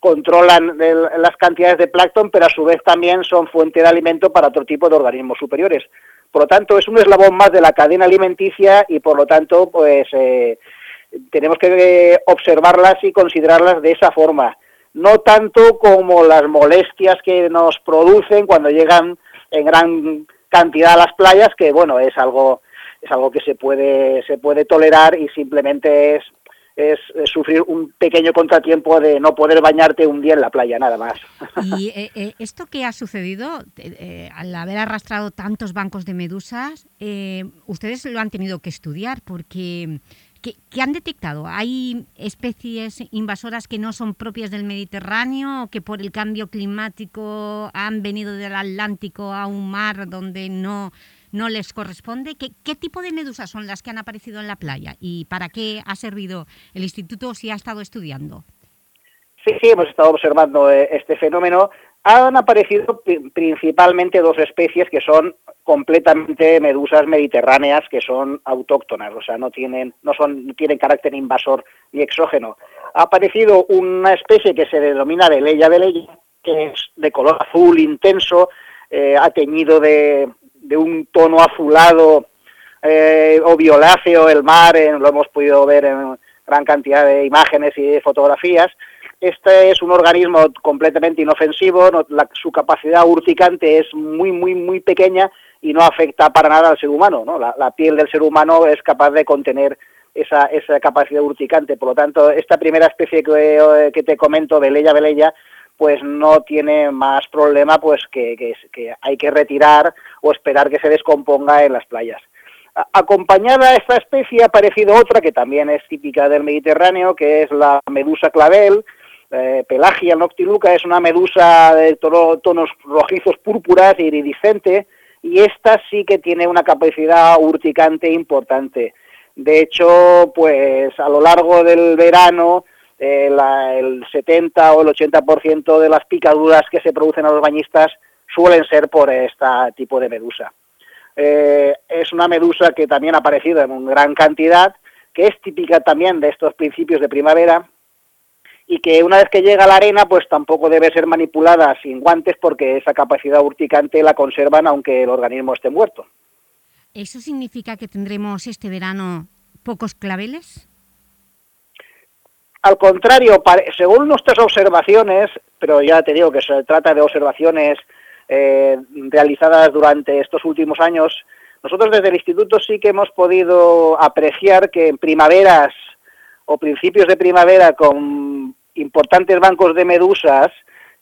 X: controlan las cantidades de plancton, pero a su vez también son fuente de alimento para otro tipo de organismos superiores. Por lo tanto, es un eslabón más de la cadena alimenticia y, por lo tanto, pues eh, tenemos que eh, observarlas y considerarlas de esa forma. No tanto como las molestias que nos producen cuando llegan en gran cantidad a las playas, que bueno, es algo es algo que se puede se puede tolerar y simplemente es es, es, sufrir un pequeño contratiempo de no poder bañarte un día en la playa, nada más.
B: Y eh, eh, esto que ha sucedido, eh, al haber arrastrado tantos bancos de medusas, eh, ustedes lo han tenido que estudiar porque... ¿qué, ¿Qué, han detectado? ¿Hay especies invasoras que no son propias del Mediterráneo o que por el cambio climático han venido del Atlántico a un mar donde no no les corresponde. ¿Qué, ¿Qué, tipo de medusas son las que han aparecido en la playa y para qué ha servido el instituto si ha estado estudiando?
X: Sí, sí, hemos estado observando eh, este fenómeno. han aparecido pri- principalmente dos especies que son completamente medusas mediterráneas que son autóctonas, o sea, no tienen, no son, tienen carácter invasor ni exógeno. Ha aparecido una especie que se denomina Velella velella, que es de color azul intenso, eh, ha teñido de, de un tono azulado eh, o violáceo el mar, eh, lo hemos podido ver en gran cantidad de imágenes y de fotografías. Este es un organismo completamente inofensivo, no- la- su capacidad urticante es muy, muy, muy pequeña y no afecta para nada al ser humano. ¿no? La, piel del ser humano es capaz de contener esa, esa capacidad urticante. Por lo tanto, esta primera especie que, eh, que te comento, Velella velella, pues no tiene más problema pues que, hay que retirar o esperar que se descomponga en las playas. Acompañada a esta especie ha aparecido otra que también es típica del Mediterráneo, que es la medusa clavel, eh, Pelagia noctiluca, es una medusa de tono- tonos rojizos púrpuras, iridiscente, y esta sí que tiene una capacidad urticante importante. De hecho, pues a lo largo del verano, eh, la- el 70 o el 80% de las picaduras que se producen a los bañistas suelen ser por este tipo de medusa. Eh, es una medusa que también ha aparecido en gran cantidad, que es típica también de estos principios de primavera y que una vez que llega a la arena pues tampoco debe ser manipulada sin guantes porque esa capacidad urticante la conservan aunque el organismo esté muerto.
B: ¿Eso significa que tendremos este verano pocos claveles?
X: Al contrario, según nuestras observaciones, pero ya te digo que se trata de observaciones eh, realizadas durante estos últimos años, nosotros desde el instituto sí que hemos podido apreciar que en primaveras o principios de primavera con importantes bancos de medusas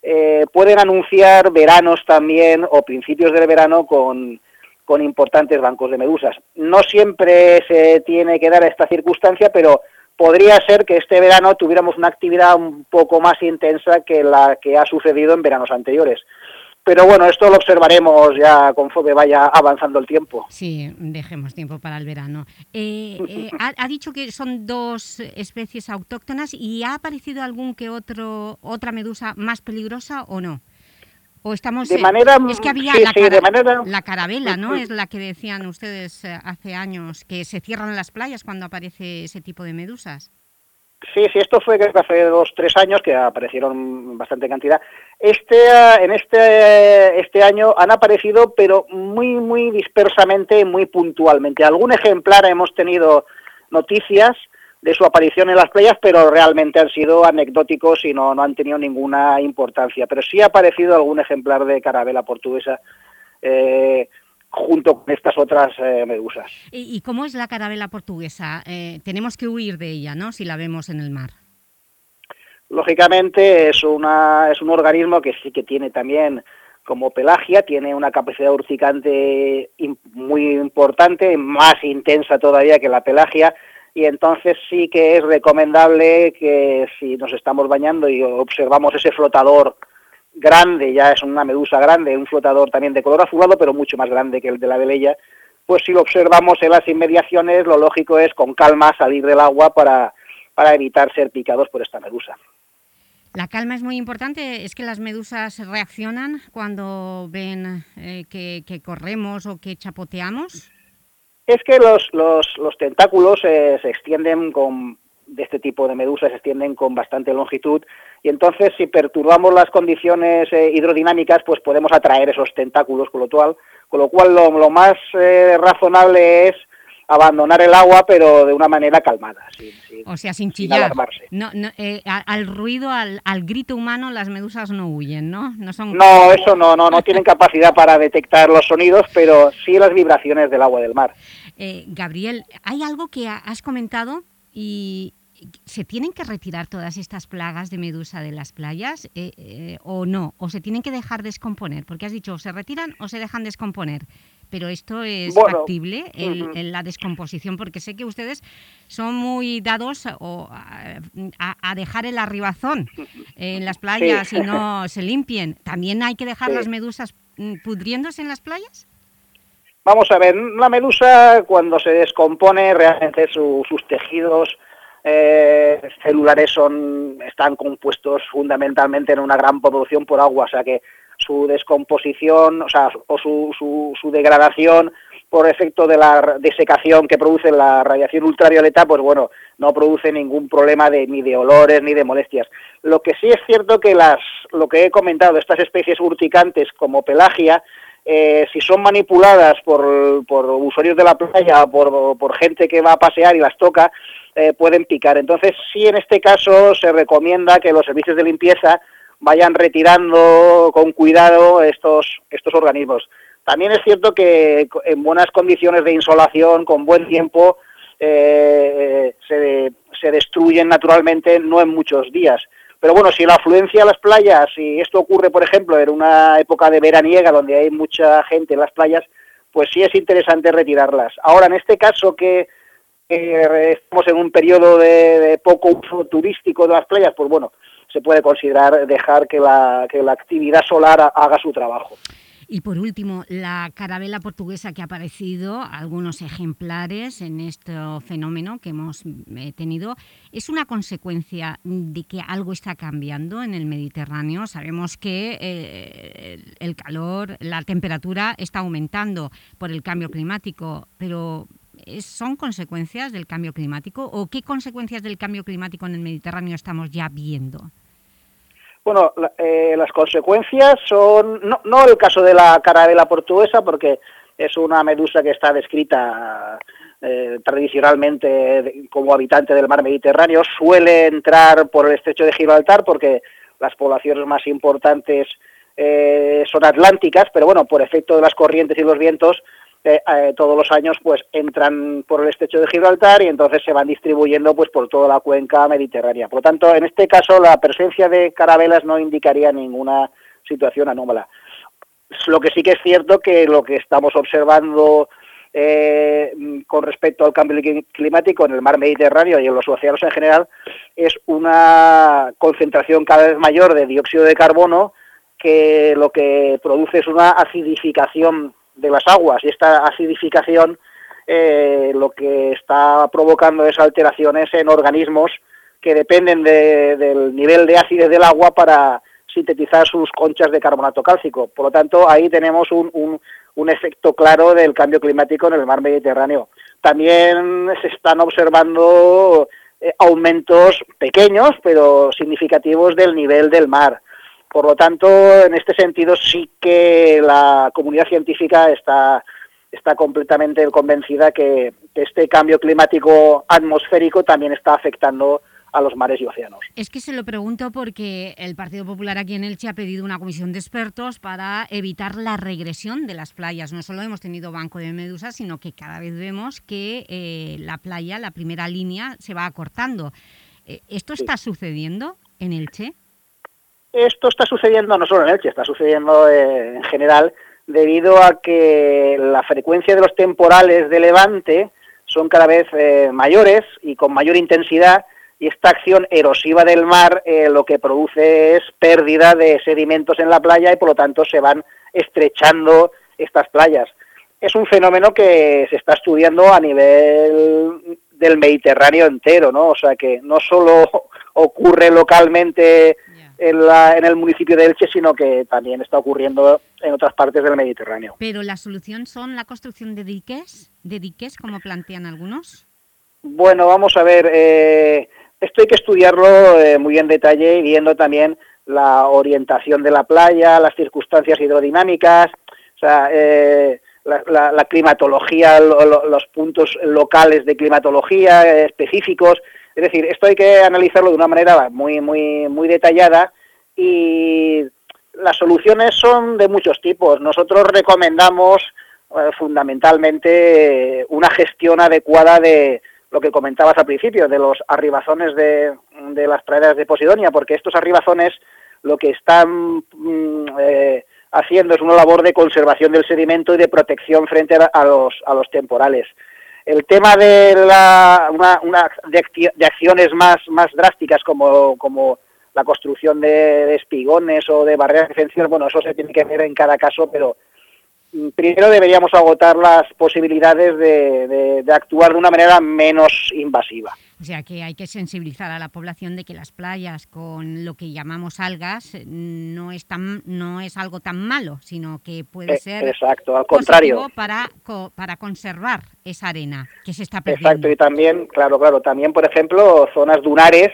X: eh, pueden anunciar veranos también o principios del verano con, con importantes bancos de medusas. No siempre se tiene que dar esta circunstancia, pero podría ser que este verano tuviéramos una actividad un poco más intensa que la que ha sucedido en veranos anteriores. Pero bueno, esto lo observaremos ya conforme vaya avanzando el tiempo.
B: Sí, dejemos tiempo para el verano. Eh, eh, ha, ha dicho que son dos especies autóctonas y ha aparecido algún que otro otra medusa más peligrosa o no. O estamos
X: De
B: eh,
X: manera-
B: es que había
X: sí,
B: la,
X: sí, de
B: cara-
X: manera-
B: la carabela, ¿no? Es la que decían ustedes eh, hace años que se cierran las playas cuando aparece ese tipo de medusas.
X: Sí, sí, esto fue hace dos, tres años que aparecieron bastante cantidad. Este, eh, en este, este año han aparecido, pero muy, muy dispersamente, muy puntualmente. Algún ejemplar hemos tenido noticias de su aparición en las playas, pero realmente han sido anecdóticos y no, no han tenido ninguna importancia. Pero sí ha aparecido algún ejemplar de carabela portuguesa eh, junto con estas otras eh, medusas.
B: ¿Y, y cómo es la carabela portuguesa? Eh, tenemos que huir de ella, ¿no? Si la vemos en el mar.
X: Lógicamente es, una, es un organismo que sí que tiene también como pelagia, tiene una capacidad urticante muy importante, más intensa todavía que la pelagia, y entonces sí que es recomendable que si nos estamos bañando y observamos ese flotador grande, ya es una medusa grande, un flotador también de color azulado, pero mucho más grande que el de la velella, pues si lo observamos en las inmediaciones, lo lógico es con calma salir del agua para, para evitar ser picados por esta medusa.
B: La calma es muy importante, es que las medusas reaccionan cuando ven eh, que, que corremos o que chapoteamos.
X: Es que los, los, los tentáculos eh, se extienden con, de este tipo de medusas, se extienden con bastante longitud. Y entonces si perturbamos las condiciones eh, hidrodinámicas pues podemos atraer esos tentáculos, con lo cual, con lo, cual lo, lo más eh, razonable es abandonar el agua pero de una manera calmada. sin- sin-
B: O sea, sin
X: sin
B: chillar.
X: alarmarse.
B: No, no, eh, al ruido, al, al grito humano, las medusas no huyen, ¿no? No, son
X: No, eso no, no, no tienen capacidad para detectar los sonidos, pero sí las vibraciones del agua del mar.
B: Eh, Gabriel, hay algo que ha- has comentado y ¿se tienen que retirar todas estas plagas de medusa de las playas eh, eh, o no? ¿O se tienen que dejar descomponer? Porque has dicho, o se retiran o se dejan descomponer. Pero esto es
X: Bueno,
B: factible en la descomposición, porque sé que ustedes son muy dados o, a, a- dejar el arribazón en las playas
X: Sí.
B: y no se limpien. ¿También hay que dejar
X: Sí.
B: las medusas mm, pudriéndose en las playas?
X: Vamos a ver, la medusa cuando se descompone realmente su- sus tejidos eh, celulares son están compuestos fundamentalmente en una gran proporción por agua, o sea que su descomposición, o sea, o su, su, su degradación por efecto de la desecación que produce la radiación ultravioleta, pues bueno, no produce ningún problema de, ni de olores ni de molestias. Lo que sí es cierto que las, lo que he comentado, estas especies urticantes como pelagia, eh, si son manipuladas por, por, usuarios de la playa por, por, gente que va a pasear y las toca, eh, pueden picar. Entonces, sí, en este caso se recomienda que los servicios de limpieza vayan retirando con cuidado estos, estos organismos. También es cierto que en buenas condiciones de insolación, con buen tiempo, eh, se, se, destruyen naturalmente, no en muchos días. Pero bueno, si la afluencia a las playas, si esto ocurre, por ejemplo, en una época de veraniega donde hay mucha gente en las playas, pues sí es interesante retirarlas. Ahora, en este caso que estamos en un periodo de, poco uso turístico de las playas, pues bueno, se puede considerar dejar que la, que la actividad solar haga su trabajo.
B: Y por último, la carabela portuguesa que ha aparecido, algunos ejemplares en este fenómeno que hemos eh, tenido, ¿es una consecuencia de que algo está cambiando en el Mediterráneo? Sabemos que eh, el calor, la temperatura está aumentando por el cambio climático, pero ¿son consecuencias del cambio climático? ¿O qué consecuencias del cambio climático en el Mediterráneo estamos ya viendo?
X: Bueno, eh, las consecuencias son, no, el caso de la carabela portuguesa, porque es una medusa que está descrita eh, tradicionalmente como habitante del mar Mediterráneo, suele entrar por el estrecho de Gibraltar porque las poblaciones más importantes eh, son atlánticas, pero bueno, por efecto de las corrientes y los vientos, eh, eh, todos los años pues entran por el estrecho de Gibraltar y entonces se van distribuyendo pues por toda la cuenca mediterránea. Por lo tanto, en este caso la presencia de carabelas no indicaría ninguna situación anómala. Lo que sí que es cierto que lo que estamos observando eh, con respecto al cambio climático en el mar Mediterráneo y en los océanos en general es una concentración cada vez mayor de dióxido de carbono que lo que produce es una acidificación de las aguas y esta acidificación eh, lo que está provocando es alteraciones en organismos que dependen de, del nivel de acidez del agua para sintetizar sus conchas de carbonato cálcico. Por lo tanto, ahí tenemos un, un, un efecto claro del cambio climático en el mar Mediterráneo. También se están observando eh, aumentos pequeños, pero significativos del nivel del mar. Por lo tanto, en este sentido sí que la comunidad científica está, está completamente convencida que este cambio climático atmosférico también está afectando a los mares y océanos.
B: Es que se lo pregunto porque el Partido Popular aquí en Elche ha pedido una comisión de expertos para evitar la regresión de las playas. No solo hemos tenido banco de medusas, sino que cada vez vemos que eh, la playa, la primera línea, se va acortando. Eh, ¿Esto está sucediendo en Elche?
X: Esto está sucediendo no solo en Elche, está sucediendo eh, en general debido a que la frecuencia de los temporales de levante son cada vez eh, mayores y con mayor intensidad y esta acción erosiva del mar eh, lo que produce es pérdida de sedimentos en la playa y por lo tanto se van estrechando estas playas. Es un fenómeno que se está estudiando a nivel del Mediterráneo entero, ¿no? O sea que no solo ocurre localmente en, la, en, el municipio de Elche, sino que también está ocurriendo en otras partes del Mediterráneo.
B: ¿Pero la solución son la construcción de diques, de diques como plantean algunos?
X: Bueno, vamos a ver, eh, esto hay que estudiarlo eh, muy en detalle y viendo también la orientación de la playa, las circunstancias hidrodinámicas, o sea, eh, la, la, la, climatología, lo, lo, los puntos locales de climatología eh, específicos, es decir, esto hay que analizarlo de una manera muy, muy, muy detallada y las soluciones son de muchos tipos. Nosotros recomendamos eh, fundamentalmente una gestión adecuada de lo que comentabas al principio, de los arribazones de, las praderas de Posidonia, porque estos arribazones lo que están mm, eh, haciendo es una labor de conservación del sedimento y de protección frente a los temporales. El tema de, la, una, una de, acciones más, más drásticas como, como la construcción de, de, espigones o de barreras defensivas, bueno, eso se tiene que ver en cada caso, pero primero deberíamos agotar las posibilidades de, de- de actuar de una manera menos invasiva.
B: O sea que hay que sensibilizar a la población de que las playas con lo que llamamos algas eh, no es, tan, no es algo tan malo, sino que puede
X: Eh,
B: ser
X: exacto, al contrario.
B: para, co- para conservar esa arena que se está perdiendo.
X: Exacto, y también, claro, claro, también, por ejemplo, zonas dunares,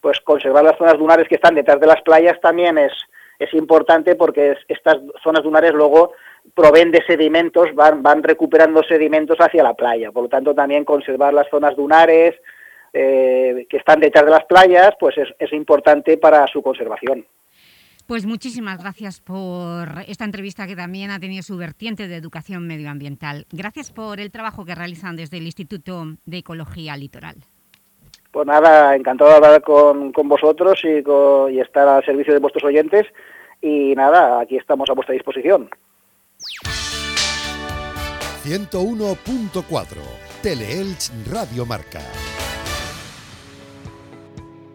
X: pues conservar las zonas dunares que están detrás de las playas también es, es importante porque es- estas zonas dunares luego proveen de sedimentos, van, van recuperando sedimentos hacia la playa. Por lo tanto, también conservar las zonas dunares eh, que están detrás de las playas, pues es, es importante para su conservación.
B: Pues muchísimas gracias por esta entrevista que también ha tenido su vertiente de educación medioambiental. Gracias por el trabajo que realizan desde el Instituto de Ecología Litoral.
X: Pues nada, encantado de hablar con, con vosotros y, con- y estar al servicio de vuestros oyentes. Y nada, aquí estamos a vuestra disposición.
A: 101.4 Teleelch Radio Marca.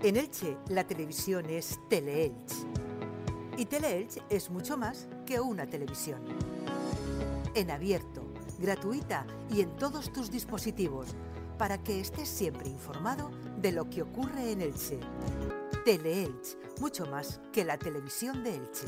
Y: En Elche, la televisión es Teleelch. Y Teleelch es mucho más que una televisión. En abierto, gratuita y en todos tus dispositivos, para que estés siempre informado de lo que ocurre en Elche. Teleelch, mucho más que la televisión de Elche.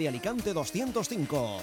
C: de Alicante 205.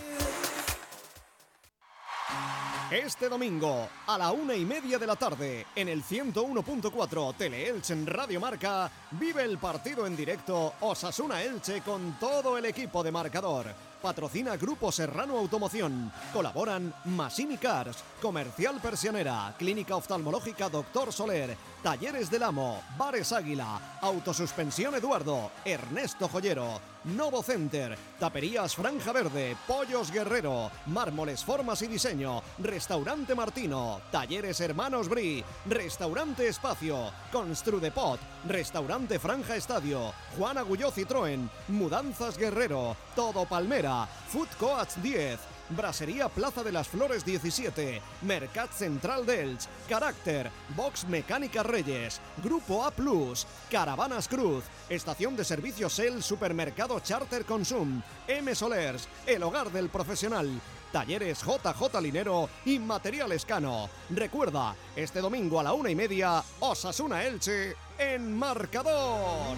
C: Este domingo, a la una y media de la tarde, en el 101.4 Tele-Elche en Radio Marca, vive el partido en directo Osasuna Elche con todo el equipo de marcador. Patrocina Grupo Serrano Automoción. Colaboran Massimi Cars, Comercial Persianera, Clínica Oftalmológica Doctor Soler, Talleres del Amo, Bares Águila, Autosuspensión Eduardo, Ernesto Joyero, Novo Center, Taperías Franja Verde, Pollos Guerrero, Mármoles Formas y Diseño, Restaurante Martino, Talleres Hermanos Bri, Restaurante Espacio, Construdepot, Restaurante Franja Estadio, Juan Agulló Citroën, Mudanzas Guerrero, Todo Palmera, Food Coats 10, Brasería Plaza de las Flores 17, Mercat Central d'Elch, Carácter, Box Mecánica Reyes, Grupo A Plus, Caravanas Cruz, Estación de Servicios El Supermercado Charter Consum, M Solers, El Hogar del Profesional, Talleres JJ Linero y Material Cano. Recuerda, este domingo a la una y media, Osasuna Elche en marcador.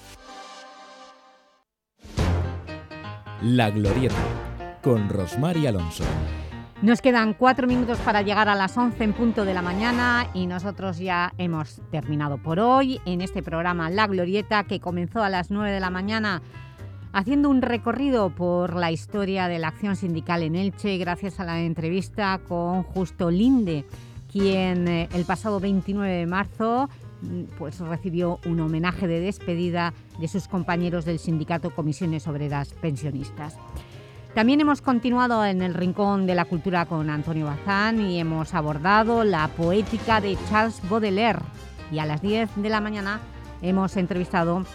I: La Glorieta, con Rosmar y Alonso.
B: Nos quedan cuatro minutos para llegar a las 11 en punto de la mañana y nosotros ya hemos terminado por hoy en este programa La Glorieta que comenzó a las 9 de la mañana haciendo un recorrido por la historia de la acción sindical en Elche gracias a la entrevista con Justo Linde, quien eh, el pasado 29 de marzo pues recibió un homenaje de despedida de sus compañeros del sindicato Comisiones Obreras Pensionistas. También hemos continuado en el Rincón de la Cultura con Antonio Bazán y hemos abordado la poética de Charles Baudelaire. Y a las 10 de la mañana hemos entrevistado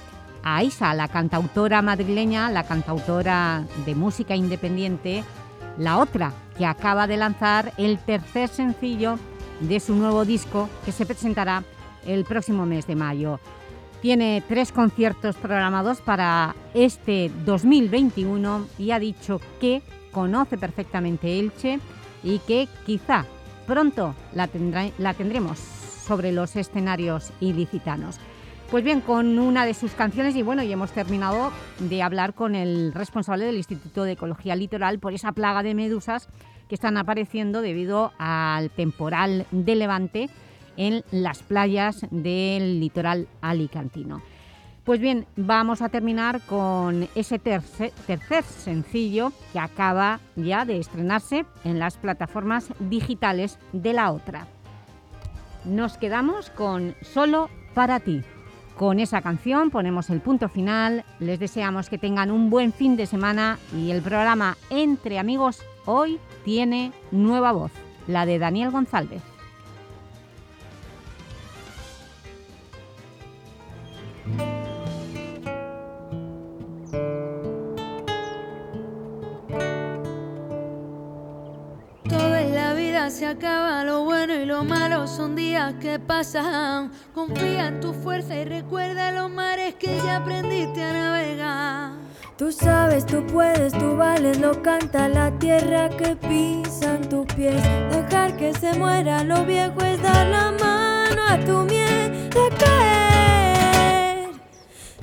B: a Isa, la cantautora madrileña, la cantautora de música independiente, la otra, que acaba de lanzar el tercer sencillo de su nuevo disco que se presentará el próximo mes de mayo. Tiene tres conciertos programados para este 2021 y ha dicho que conoce perfectamente Elche y que quizá pronto la, tendremos sobre los escenarios ilicitanos. Pues bien, con una de sus canciones y bueno, y hemos terminado de hablar con el responsable del Instituto de Ecología Litoral por esa plaga de medusas que están apareciendo debido al temporal de Levante en las playas del litoral alicantino. Pues bien, vamos a terminar con ese tercer, sencillo que acaba ya de estrenarse en las plataformas digitales de la otra. Nos quedamos con Solo para ti. Con esa canción ponemos el punto final, les deseamos que tengan un buen fin de semana y el programa Entre Amigos hoy tiene nueva voz, la de Daniel González.
D: Se acaba, lo bueno y lo malo son días que pasan. Confía en tu fuerza y recuerda los mares que ya aprendiste a navegar. Tú sabes, tú puedes, tú vales, lo canta la tierra que pisan tus pies. Dejar que se muera lo viejo es dar la mano a tu miedo caer.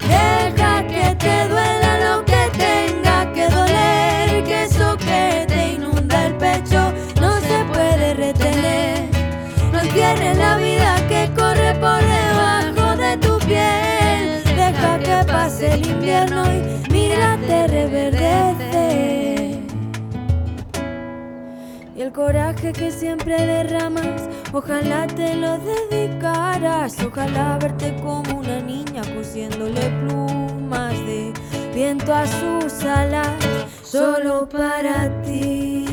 D: Deja que te duela lo que tenga que doler, que eso que te inunda el pecho retener. No encierres la vida que corre por debajo de tu piel. Deja que pase el invierno y mírate reverdece. El coraje que siempre derramas, ojalá te lo dedicaras. Ojalá verte como una niña cosiéndole plumas de viento a sus alas, solo para ti.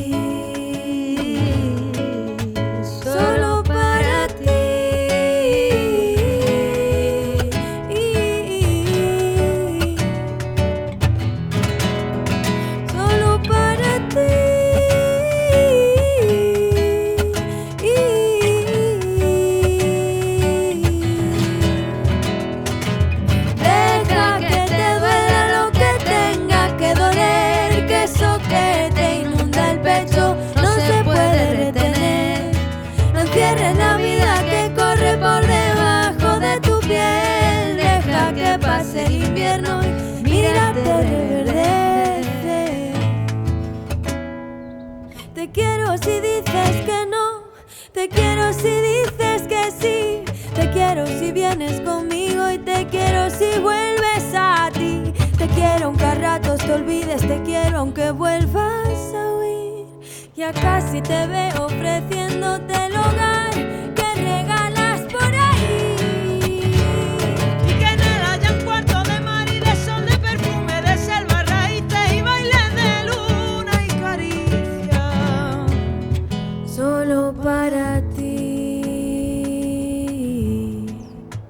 D: Si dices que no. Te quiero si dices que sí. Te quiero si vienes conmigo y te quiero si vuelves a ti. Te quiero aunque a ratos te olvides. Te quiero aunque vuelvas a huir. Ya casi te veo ofreciéndote